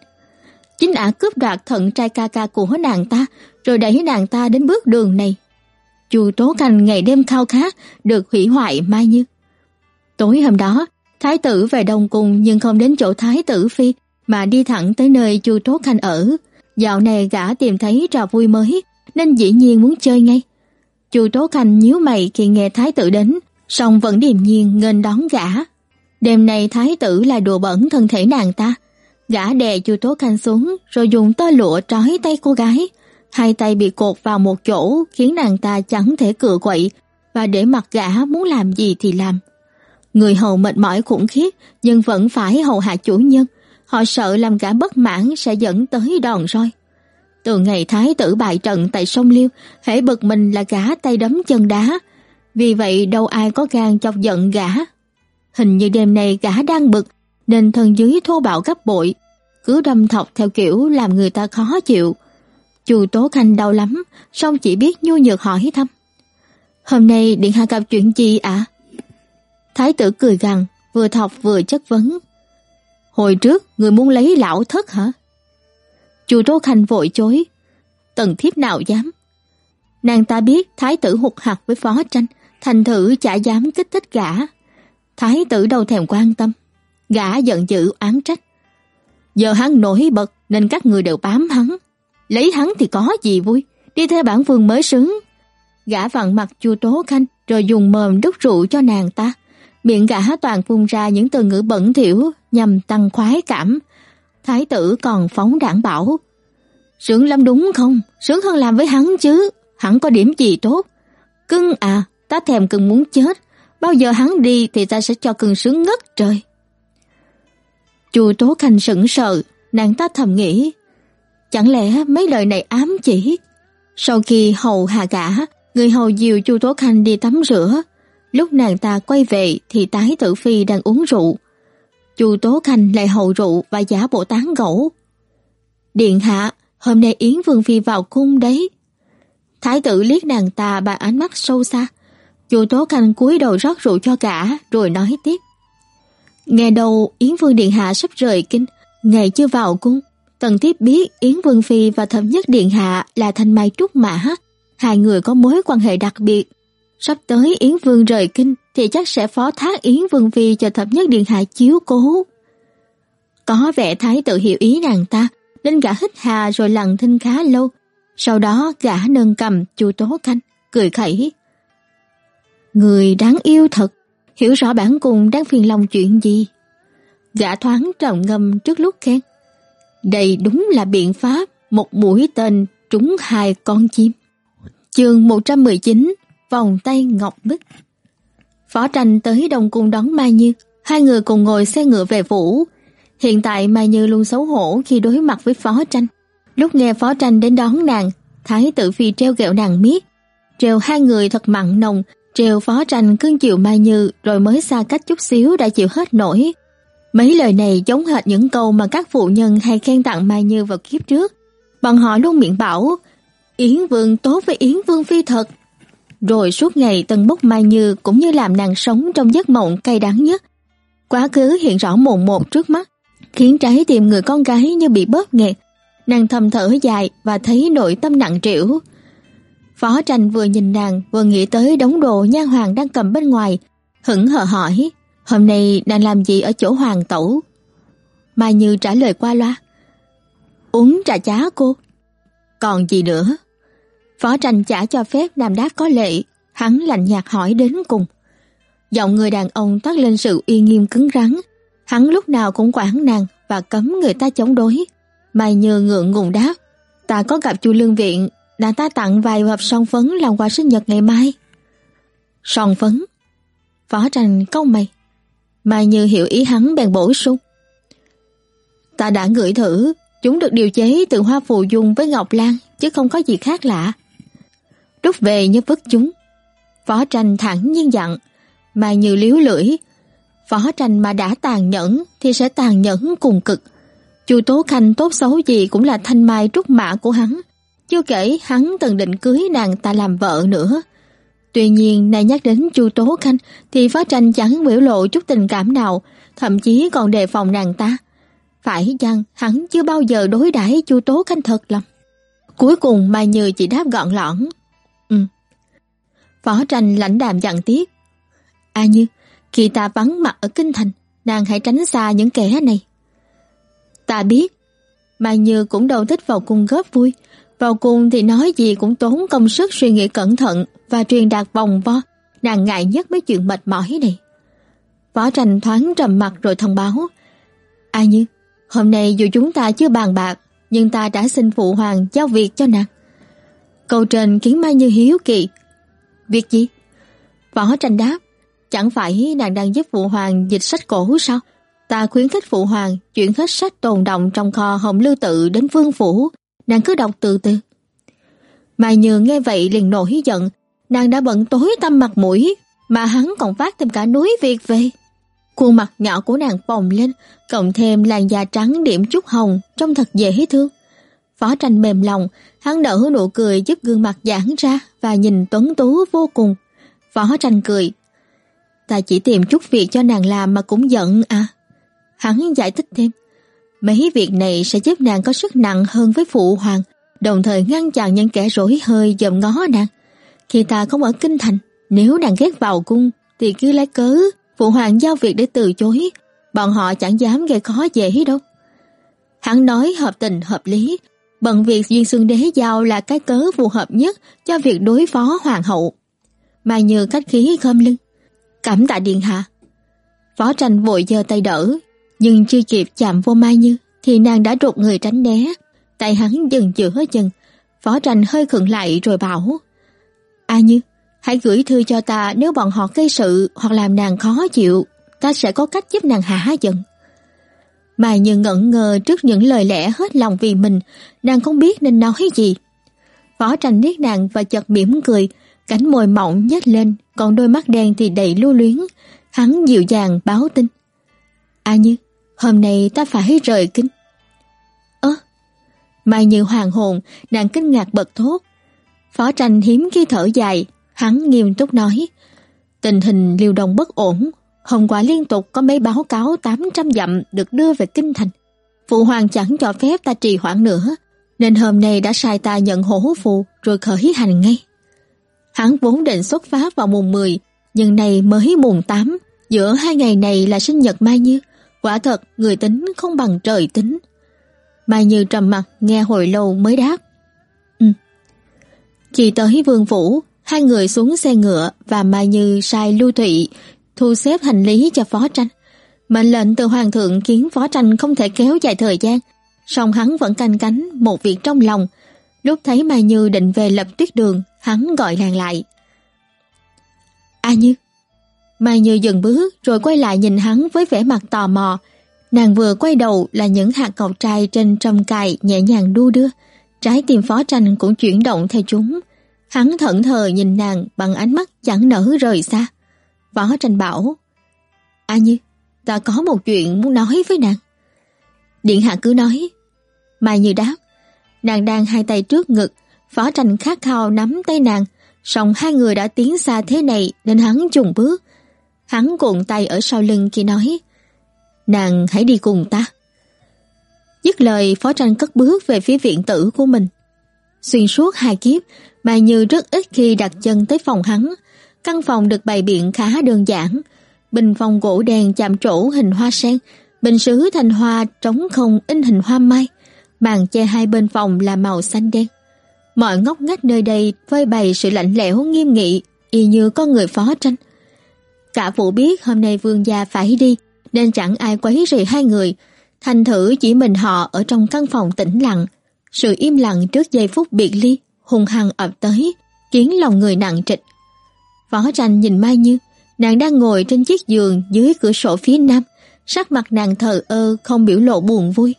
Chính ả cướp đoạt thận trai ca ca của nàng ta, rồi đẩy nàng ta đến bước đường này. Chu Tố Canh ngày đêm khao khát được hủy hoại Mai Như. Tối hôm đó, Thái tử về Đông Cung nhưng không đến chỗ Thái tử Phi mà đi thẳng tới nơi Chu Tố Khanh ở. Dạo này gã tìm thấy trò vui mới nên dĩ nhiên muốn chơi ngay. Chu Tố Khanh nhíu mày khi nghe Thái tử đến, song vẫn điềm nhiên nghênh đón gã. Đêm nay Thái tử là đùa bẩn thân thể nàng ta. Gã đè Chu Tố Khanh xuống rồi dùng tơ lụa trói tay cô gái. Hai tay bị cột vào một chỗ khiến nàng ta chẳng thể cựa quậy và để mặc gã muốn làm gì thì làm. Người hầu mệt mỏi khủng khiếp nhưng vẫn phải hầu hạ chủ nhân. Họ sợ làm gã bất mãn sẽ dẫn tới đòn roi. Từ ngày thái tử bại trận tại sông Liêu, hễ bực mình là gã tay đấm chân đá. Vì vậy đâu ai có gan chọc giận gã. Hình như đêm nay gã đang bực, nên thân dưới thô bạo gấp bội. Cứ đâm thọc theo kiểu làm người ta khó chịu. Chu Tố Khanh đau lắm, song chỉ biết nhu nhược hỏi thăm. Hôm nay Điện Hạ gặp chuyện gì ạ? Thái tử cười gằn, vừa thọc vừa chất vấn. Hồi trước, người muốn lấy lão thất hả? Chu Tô Khanh vội chối. Tần thiếp nào dám? Nàng ta biết thái tử hụt hạt với phó tranh, thành thử chả dám kích thích gã. Thái tử đâu thèm quan tâm. Gã giận dữ án trách. Giờ hắn nổi bật nên các người đều bám hắn. Lấy hắn thì có gì vui, đi theo bản vương mới sướng. Gã vặn mặt Chu Tố Khanh rồi dùng mồm đút rượu cho nàng ta miệng gã toàn phun ra những từ ngữ bẩn thỉu nhằm tăng khoái cảm. Thái tử còn phóng đảng bảo, sướng lắm đúng không? Sướng hơn làm với hắn chứ, hắn có điểm gì tốt? Cưng à, ta thèm cưng muốn chết, bao giờ hắn đi thì ta sẽ cho cưng sướng ngất trời. Chu Tố Khanh sững sờ, nàng ta thầm nghĩ, chẳng lẽ mấy lời này ám chỉ? Sau khi hầu hạ gã, người hầu dìu Chu Tố Khanh đi tắm rửa, Lúc nàng ta quay về thì tái tử phi đang uống rượu. Chu Tố Khanh lại hầu rượu và giả bộ tán gẫu. Điện hạ, hôm nay Yến Vương Phi vào cung đấy. Thái tử liếc nàng ta bằng ánh mắt sâu xa. Chu Tố Khanh cúi đầu rót rượu cho cả rồi nói tiếp. Nghe đầu Yến Vương Điện Hạ sắp rời kinh, ngày chưa vào cung, Tần Tiếp biết Yến Vương Phi và Thẩm Nhất Điện Hạ là thanh mai trúc mã, hai người có mối quan hệ đặc biệt. Sắp tới Yến Vương rời kinh thì chắc sẽ phó thác Yến Vương Phi cho thập Nhất Điện Hạ chiếu cố. Có vẻ thái tự hiểu ý nàng ta, nên gã hít hà rồi lặng thinh khá lâu. Sau đó gã nâng cầm chu tố canh, cười khẩy. Người đáng yêu thật, hiểu rõ bản cùng đang phiền lòng chuyện gì. Gã thoáng trầm ngâm trước lúc khen. Đây đúng là biện pháp, một mũi tên trúng hai con chim. Chương 119 Vòng tay ngọc bích Phó tranh tới Đông Cung đón Mai Như, hai người cùng ngồi xe ngựa về phủ. Hiện tại Mai Như luôn xấu hổ khi đối mặt với Phó tranh. Lúc nghe Phó tranh đến đón nàng, Thái tử phi treo gẹo nàng miết. Treo hai người thật mặn nồng, treo Phó tranh cưng chịu Mai Như rồi mới xa cách chút xíu đã chịu hết nổi. Mấy lời này giống hệt những câu mà các phụ nhân hay khen tặng Mai Như vào kiếp trước. Bọn họ luôn miệng bảo, Yến Vương tốt với Yến Vương Phi thật. Rồi suốt ngày tân bốc Mai Như cũng như làm nàng sống trong giấc mộng cay đắng nhất. Quá khứ hiện rõ mồn một trước mắt, khiến trái tim người con gái như bị bóp nghẹt. Nàng thầm thở dài và thấy nội tâm nặng trĩu. Phó tranh vừa nhìn nàng vừa nghĩ tới đống đồ nha hoàng đang cầm bên ngoài, hững hờ hỏi. Hôm nay nàng làm gì ở chỗ hoàng tẩu? Mai Như trả lời qua loa. Uống trà chá cô. Còn gì nữa? Phó tranh chả cho phép nam đáp có lệ, hắn lạnh nhạt hỏi đến cùng. Giọng người đàn ông toát lên sự uy nghiêm cứng rắn, hắn lúc nào cũng quản nàng và cấm người ta chống đối. Mai Như ngượng ngùng đáp, ta có gặp chu lương viện, nàng ta tặng vài hộp son phấn làm quà sinh nhật ngày mai. Son phấn? Phó tranh câu mày. Mai Như hiểu ý hắn bèn bổ sung. Ta đã ngửi thử, chúng được điều chế từ hoa phù dung với ngọc lan, chứ không có gì khác lạ. Rút về như vứt chúng. Phó tranh thẳng nhiên dặn, mà Như liếu lưỡi. Phó tranh mà đã tàn nhẫn thì sẽ tàn nhẫn cùng cực. Chu Tố Khanh tốt xấu gì cũng là thanh mai trúc mã của hắn. Chưa kể hắn từng định cưới nàng ta làm vợ nữa. Tuy nhiên, nay nhắc đến Chu Tố Khanh thì Phó Tranh chẳng biểu lộ chút tình cảm nào, thậm chí còn đề phòng nàng ta. Phải chăng hắn chưa bao giờ đối đãi Chu Tố Khanh thật lòng? Cuối cùng Mai Như chỉ đáp gọn lõn. Phó Tranh lãnh đạm dặn tiếc. A Như, khi ta vắng mặt ở Kinh Thành, nàng hãy tránh xa những kẻ này. Ta biết, Mai Như cũng đâu thích vào cung góp vui, vào cung thì nói gì cũng tốn công sức suy nghĩ cẩn thận và truyền đạt vòng vo, nàng ngại nhất mấy chuyện mệt mỏi này. Võ tranh thoáng trầm mặt rồi thông báo. A Như, hôm nay dù chúng ta chưa bàn bạc, nhưng ta đã xin phụ hoàng giao việc cho nàng. Câu trên khiến Mai Như hiếu kỳ. Việc gì? Võ tranh đáp, chẳng phải nàng đang giúp phụ hoàng dịch sách cổ sao? Ta khuyến khích phụ hoàng chuyển hết sách tồn động trong kho Hồng Lưu Tự đến Vương Phủ, nàng cứ đọc từ từ. Mai nhường nghe vậy liền nổi giận, nàng đã bận tối tâm mặt mũi, mà hắn còn phát thêm cả núi việc về. Khuôn mặt nhỏ của nàng phồng lên, cộng thêm làn da trắng điểm chút hồng, trông thật dễ thương. Phó tranh mềm lòng, hắn nở nụ cười giúp gương mặt giãn ra và nhìn tuấn tú vô cùng. Võ tranh cười. Ta chỉ tìm chút việc cho nàng làm mà cũng giận à. Hắn giải thích thêm. Mấy việc này sẽ giúp nàng có sức nặng hơn với phụ hoàng, đồng thời ngăn chặn những kẻ rối hơi dòm ngó nàng. Khi ta không ở kinh thành, nếu nàng ghét vào cung, thì cứ lấy cớ, phụ hoàng giao việc để từ chối, bọn họ chẳng dám gây khó dễ đâu. Hắn nói hợp tình hợp lý, bận việc duyên xương đế giao là cái cớ phù hợp nhất cho việc đối phó hoàng hậu. Mà như cách khí khom lưng. Cảm tạ điện hạ. Phó tranh vội giơ tay đỡ, nhưng chưa kịp chạm vô Mai Như thì nàng đã rụt người tránh né. Tay hắn dừng giữa chân, phó tranh hơi khựng lại rồi bảo A Như, hãy gửi thư cho ta nếu bọn họ gây sự hoặc làm nàng khó chịu, ta sẽ có cách giúp nàng hạ giận. Mai Như ngẩn ngơ trước những lời lẽ hết lòng vì mình, nàng không biết nên nói gì. Phó tranh liếc nàng và chợt mỉm cười, cánh môi mỏng nhếch lên, còn đôi mắt đen thì đầy lưu luyến. Hắn dịu dàng báo tin. A Như, hôm nay ta phải rời kinh. Ơ, Mai Như hoàng hồn, nàng kinh ngạc bật thốt. Phó tranh hiếm khi thở dài, hắn nghiêm túc nói. Tình hình liều đồng bất ổn, hôm qua liên tục có mấy báo cáo 800 dặm được đưa về kinh thành. Phụ hoàng chẳng cho phép ta trì hoãn nữa, nên hôm nay đã sai ta nhận hổ phù rồi khởi hành ngay. Hắn vốn định xuất phát vào mùng 10, nhưng nay mới mùng 8, giữa hai ngày này là sinh nhật Mai Như, quả thật người tính không bằng trời tính. Mai Như trầm mặt nghe hồi lâu mới đáp. Ừ. Khi tới vương phủ, hai người xuống xe ngựa và Mai Như sai lưu thụy thu xếp hành lý cho phó tranh. Mệnh lệnh từ hoàng thượng khiến phó tranh không thể kéo dài thời gian, song hắn vẫn canh cánh một việc trong lòng. Lúc thấy Mai Như định về lập tuyết đường, hắn gọi nàng lại. A Như. Mai Như dừng bước rồi quay lại nhìn hắn với vẻ mặt tò mò. Nàng vừa quay đầu là những hạt cọc trai trên trầm cài nhẹ nhàng đu đưa. Trái tim phó tranh cũng chuyển động theo chúng. Hắn thẫn thờ nhìn nàng bằng ánh mắt chẳng nở rời xa. Võ tranh bảo. A Như, ta có một chuyện muốn nói với nàng. Điện hạ cứ nói. Mai Như đáp. Nàng đang hai tay trước ngực, phó tranh khát khao nắm tay nàng, song hai người đã tiến xa thế này nên hắn chùng bước. Hắn cuộn tay ở sau lưng khi nói, nàng hãy đi cùng ta. Dứt lời phó tranh cất bước về phía viện tử của mình. Xuyên suốt hai kiếp, Mai Như rất ít khi đặt chân tới phòng hắn. Căn phòng được bày biện khá đơn giản. Bình phòng gỗ đèn chạm trổ hình hoa sen, bình sứ thành hoa trống không in hình hoa mai. Màn che hai bên phòng là màu xanh đen. Mọi ngóc ngách nơi đây phơi bày sự lạnh lẽo nghiêm nghị, y như có người phó tranh. Cả phụ biết hôm nay vương gia phải đi, nên chẳng ai quấy rầy hai người. Thành thử chỉ mình họ ở trong căn phòng tĩnh lặng. Sự im lặng trước giây phút biệt ly, hùng hăng ập tới, khiến lòng người nặng trịch. Phó tranh nhìn Mai Như, nàng đang ngồi trên chiếc giường dưới cửa sổ phía nam, sắc mặt nàng thờ ơ không biểu lộ buồn vui.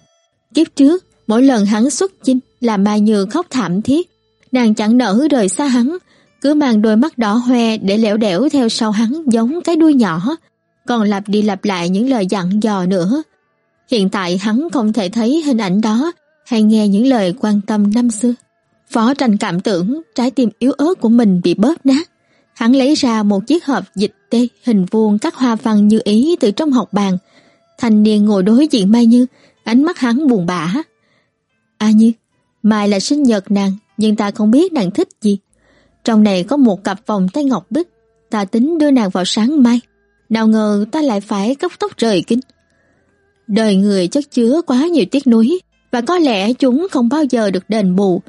Kiếp trước, mỗi lần hắn xuất chinh là Mai Như khóc thảm thiết, nàng chẳng nỡ rời xa hắn, cứ mang đôi mắt đỏ hoe để lẻo đẻo theo sau hắn giống cái đuôi nhỏ, còn lặp đi lặp lại những lời dặn dò nữa. Hiện tại hắn không thể thấy hình ảnh đó hay nghe những lời quan tâm năm xưa. Phó tranh cảm tưởng trái tim yếu ớt của mình bị bóp nát. Hắn lấy ra một chiếc hộp dịch tê hình vuông các hoa văn như ý từ trong học bàn. Thanh niên ngồi đối diện Mai Như, ánh mắt hắn buồn bã. A Như, mai là sinh nhật nàng, nhưng ta không biết nàng thích gì. Trong này có một cặp vòng tay ngọc bích, ta tính đưa nàng vào sáng mai. Nào ngờ ta lại phải cấp tốc rời kinh. Đời người chất chứa quá nhiều tiếc nuối và có lẽ chúng không bao giờ được đền bù.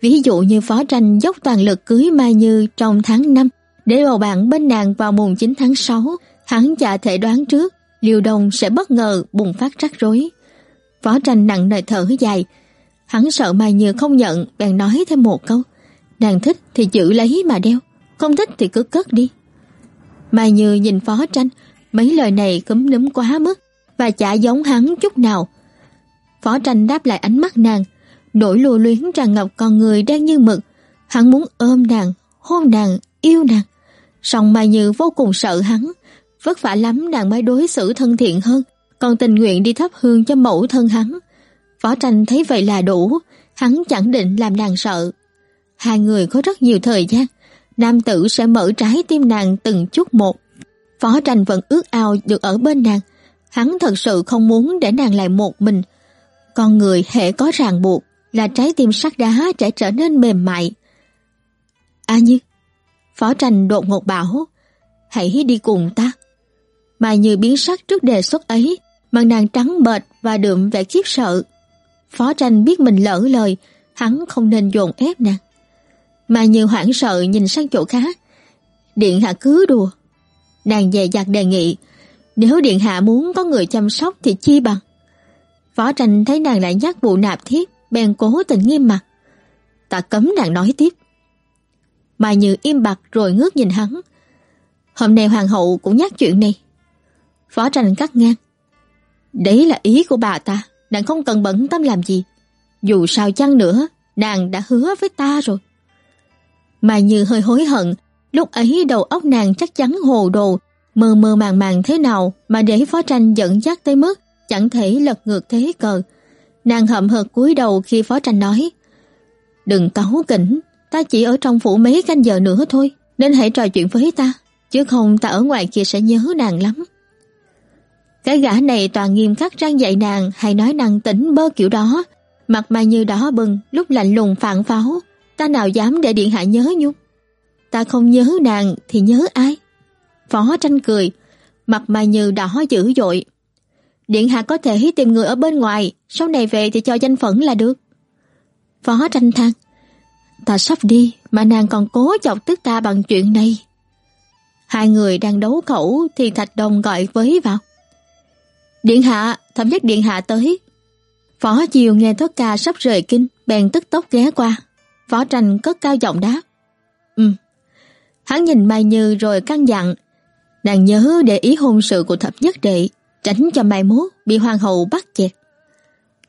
Ví dụ như phó tranh dốc toàn lực cưới Mai Như trong tháng 5 để bầu bạn bên nàng vào mùng 9 tháng 6, hắn chả thể đoán trước Liêu Đông sẽ bất ngờ bùng phát rắc rối. Phó tranh nặng nề thở dài, hắn sợ Mai Như không nhận, bèn nói thêm một câu. Nàng thích thì giữ lấy mà đeo, không thích thì cứ cất đi. Mai Như nhìn phó tranh, mấy lời này cấm núm quá mức và chả giống hắn chút nào. Phó tranh đáp lại ánh mắt nàng, nỗi lùa luyến tràn ngập con người đang như mực. Hắn muốn ôm nàng, hôn nàng, yêu nàng. Song Mai Như vô cùng sợ hắn, vất vả lắm nàng mới đối xử thân thiện hơn, còn tình nguyện đi thắp hương cho mẫu thân hắn. Phó tranh thấy vậy là đủ, hắn chẳng định làm nàng sợ. Hai người có rất nhiều thời gian, nam tử sẽ mở trái tim nàng từng chút một. Phó tranh vẫn ước ao được ở bên nàng, hắn thật sự không muốn để nàng lại một mình. Con người hệ có ràng buộc là trái tim sắt đá sẽ trở nên mềm mại. A Như, Phó tranh đột ngột bảo, hãy đi cùng ta. Mà như biến sắc trước đề xuất ấy, mặt nàng trắng bệch và đượm vẻ khiếp sợ. Phó tranh biết mình lỡ lời, hắn không nên dồn ép nàng. Mà như hoảng sợ nhìn sang chỗ khác. Điện hạ cứ đùa. Nàng dè dặt đề nghị, nếu điện hạ muốn có người chăm sóc thì chi bằng. Phó tranh thấy nàng lại nhắc vụ nạp thiết, bèn cố tình nghiêm mặt. Ta cấm nàng nói tiếp. Mà như im bặt rồi ngước nhìn hắn. Hôm nay hoàng hậu cũng nhắc chuyện này. Phó tranh cắt ngang. Đấy là ý của bà ta, nàng không cần bận tâm làm gì. Dù sao chăng nữa, nàng đã hứa với ta rồi. Mà như hơi hối hận, lúc ấy đầu óc nàng chắc chắn hồ đồ, mơ mơ màng màng thế nào mà để phó tranh dẫn dắt tới mức chẳng thể lật ngược thế cờ. Nàng hậm hực cúi đầu khi phó tranh nói, đừng cáu kỉnh, ta chỉ ở trong phủ mấy canh giờ nữa thôi, nên hãy trò chuyện với ta, chứ không ta ở ngoài kia sẽ nhớ nàng lắm. Cái gã này toàn nghiêm khắc răng dạy nàng hay nói năng tỉnh bơ kiểu đó, mặt mày Như đỏ bừng, lúc lạnh lùng phản pháo, ta nào dám để điện hạ nhớ nhung. Ta không nhớ nàng thì nhớ ai? Phó tranh cười, mặt mày Như đỏ dữ dội. Điện hạ có thể tìm người ở bên ngoài, sau này về thì cho danh phận là được. Phó tranh thang ta sắp đi mà nàng còn cố chọc tức ta bằng chuyện này. Hai người đang đấu khẩu thì Thạch Đồng gọi với vào. Điện hạ, thẩm nhất điện hạ tới. Phó Chiều nghe thốt ca sắp rời kinh, bèn tức tốc ghé qua. Phó Tranh cất cao giọng đáp. Ừ. Hắn nhìn Mai Như rồi căn dặn. Nàng nhớ để ý hôn sự của thập nhất đệ, tránh cho mai mốt bị hoàng hậu bắt chẹt.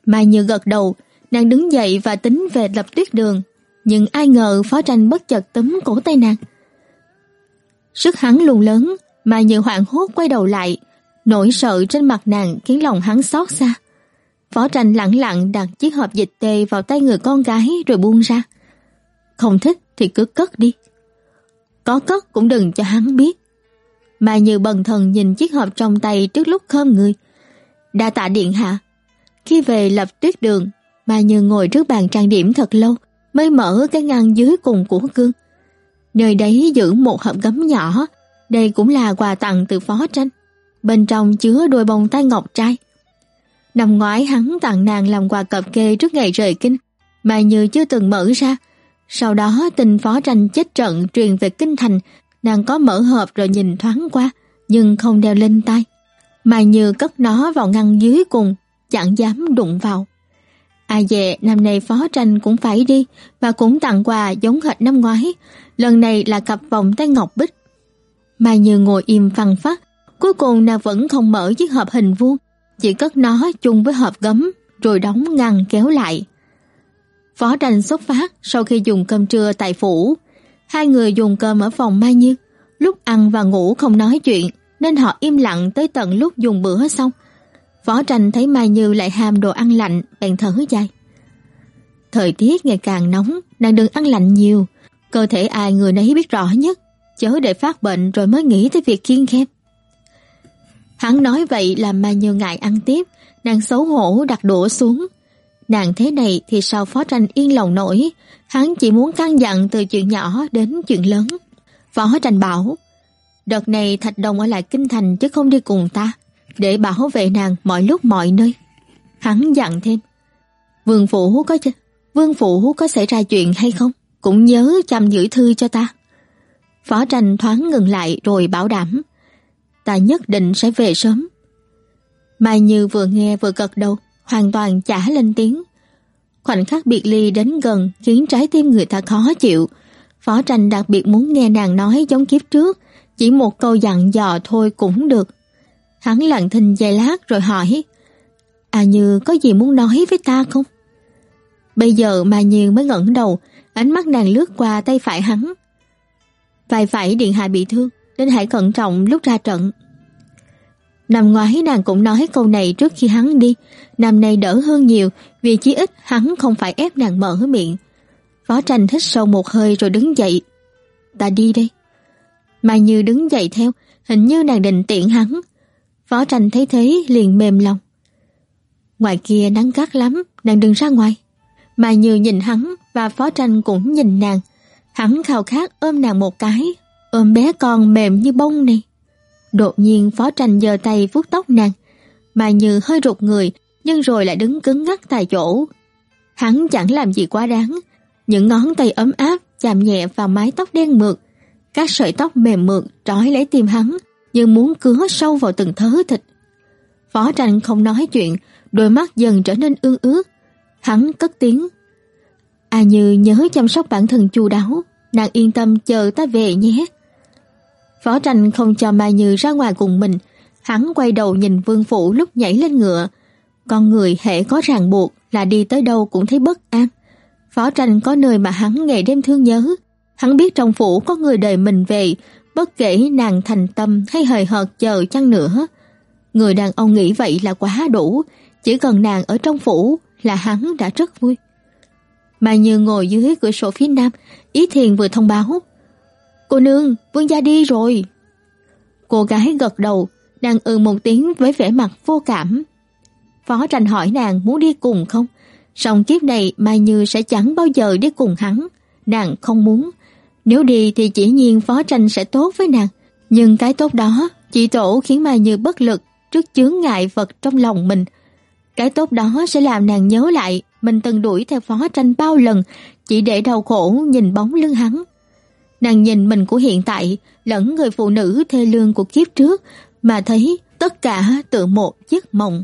Mai Như gật đầu, nàng đứng dậy và tính về lập tuyết đường. Nhưng ai ngờ Phó Tranh bất chợt túm cổ tay nàng. Sức hắn luôn lớn, mà Như hoảng hốt quay đầu lại, Nỗi sợ trên mặt nàng khiến lòng hắn xót xa. Phó tranh lặng lặng đặt chiếc hộp dịch tê vào tay người con gái rồi buông ra. Không thích thì cứ cất đi. Có cất cũng đừng cho hắn biết. Mà như bần thần nhìn chiếc hộp trong tay trước lúc khom người. Đa tạ điện hạ. Khi về lập tuyết đường, mà như ngồi trước bàn trang điểm thật lâu mới mở cái ngăn dưới cùng của gương. Nơi đấy giữ một hộp gấm nhỏ, đây cũng là quà tặng từ phó tranh bên trong chứa đôi bông tai ngọc trai. Năm ngoái hắn tặng nàng làm quà cập kê trước ngày rời kinh, mà như chưa từng mở ra. Sau đó tình phó tranh chết trận truyền về kinh thành, nàng có mở hộp rồi nhìn thoáng qua, nhưng không đeo lên tay. Mà như cất nó vào ngăn dưới cùng, chẳng dám đụng vào. À dè, năm nay phó tranh cũng phải đi, và cũng tặng quà giống hệt năm ngoái. Lần này là cặp vòng tay ngọc bích. mai như ngồi im phăng phát, Cuối cùng nàng vẫn không mở chiếc hộp hình vuông, chỉ cất nó chung với hộp gấm rồi đóng ngăn kéo lại. Phó tranh xuất phát sau khi dùng cơm trưa tại phủ. Hai người dùng cơm ở phòng Mai Như, lúc ăn và ngủ không nói chuyện nên họ im lặng tới tận lúc dùng bữa xong. Phó tranh thấy Mai Như lại ham đồ ăn lạnh, bèn thở dài. Thời tiết ngày càng nóng, nàng đừng ăn lạnh nhiều, cơ thể ai người nấy biết rõ nhất, chớ để phát bệnh rồi mới nghĩ tới việc kiêng khem. Hắn nói vậy làm Mai Như ngại ăn tiếp, nàng xấu hổ đặt đũa xuống. Nàng thế này thì sao Phó Tranh yên lòng nổi, hắn chỉ muốn căn dặn từ chuyện nhỏ đến chuyện lớn. Phó Tranh bảo, đợt này Thạch Đồng ở lại Kinh Thành chứ không đi cùng ta, để bảo vệ nàng mọi lúc mọi nơi. Hắn dặn thêm, Vương Phủ có Vương Phủ có xảy ra chuyện hay không? Cũng nhớ chăm giữ thư cho ta. Phó Tranh thoáng ngừng lại rồi bảo đảm, ta nhất định sẽ về sớm. Mai Như vừa nghe vừa gật đầu, hoàn toàn chả lên tiếng. Khoảnh khắc biệt ly đến gần khiến trái tim người ta khó chịu. Phó tranh đặc biệt muốn nghe nàng nói giống kiếp trước, chỉ một câu dặn dò thôi cũng được. Hắn lặng thinh dài lát rồi hỏi, À Như có gì muốn nói với ta không? Bây giờ mà Như mới ngẩng đầu, ánh mắt nàng lướt qua tay phải hắn. vài phải điện hạ bị thương, nên hãy cẩn trọng lúc ra trận. Năm ngoái nàng cũng nói câu này trước khi hắn đi, năm nay đỡ hơn nhiều vì chí ít hắn không phải ép nàng mở miệng. Phó tranh hít sâu một hơi rồi đứng dậy. Ta đi đây. Mai Như đứng dậy theo, hình như nàng định tiện hắn. Phó tranh thấy thế liền mềm lòng. Ngoài kia nắng gắt lắm, nàng đừng ra ngoài. Mai Như nhìn hắn và Phó tranh cũng nhìn nàng. Hắn khao khát ôm nàng một cái, ôm bé con mềm như bông này. Đột nhiên phó tranh giơ tay vuốt tóc nàng, mà như hơi rụt người, nhưng rồi lại đứng cứng ngắc tại chỗ. Hắn chẳng làm gì quá đáng, những ngón tay ấm áp chạm nhẹ vào mái tóc đen mượt, các sợi tóc mềm mượt trói lấy tim hắn, như muốn cứa sâu vào từng thớ thịt. Phó tranh không nói chuyện, đôi mắt dần trở nên ương ướt. Hắn cất tiếng. À như nhớ chăm sóc bản thân chu đáo, nàng yên tâm chờ ta về nhé. Phó tranh không cho Mai Như ra ngoài cùng mình, hắn quay đầu nhìn Vương Phủ lúc nhảy lên ngựa. Con người hệ có ràng buộc là đi tới đâu cũng thấy bất an. Phó tranh có nơi mà hắn ngày đêm thương nhớ. Hắn biết trong phủ có người đợi mình về, bất kể nàng thành tâm hay hời hợt chờ chăng nữa. Người đàn ông nghĩ vậy là quá đủ, chỉ cần nàng ở trong phủ là hắn đã rất vui. mà Như ngồi dưới cửa sổ phía nam, Ý Thiền vừa thông báo Cô nương, vương gia đi rồi. Cô gái gật đầu, Nàng ừ một tiếng với vẻ mặt vô cảm. Phó tranh hỏi nàng muốn đi cùng không? Song kiếp này Mai Như sẽ chẳng bao giờ đi cùng hắn. Nàng không muốn. Nếu đi thì chỉ nhiên Phó tranh sẽ tốt với nàng. Nhưng cái tốt đó chỉ tổ khiến Mai Như bất lực trước chướng ngại vật trong lòng mình. Cái tốt đó sẽ làm nàng nhớ lại mình từng đuổi theo phó tranh bao lần, chỉ để đau khổ nhìn bóng lưng hắn. Nàng nhìn mình của hiện tại, lẫn người phụ nữ thê lương của kiếp trước, mà thấy tất cả tự một giấc mộng.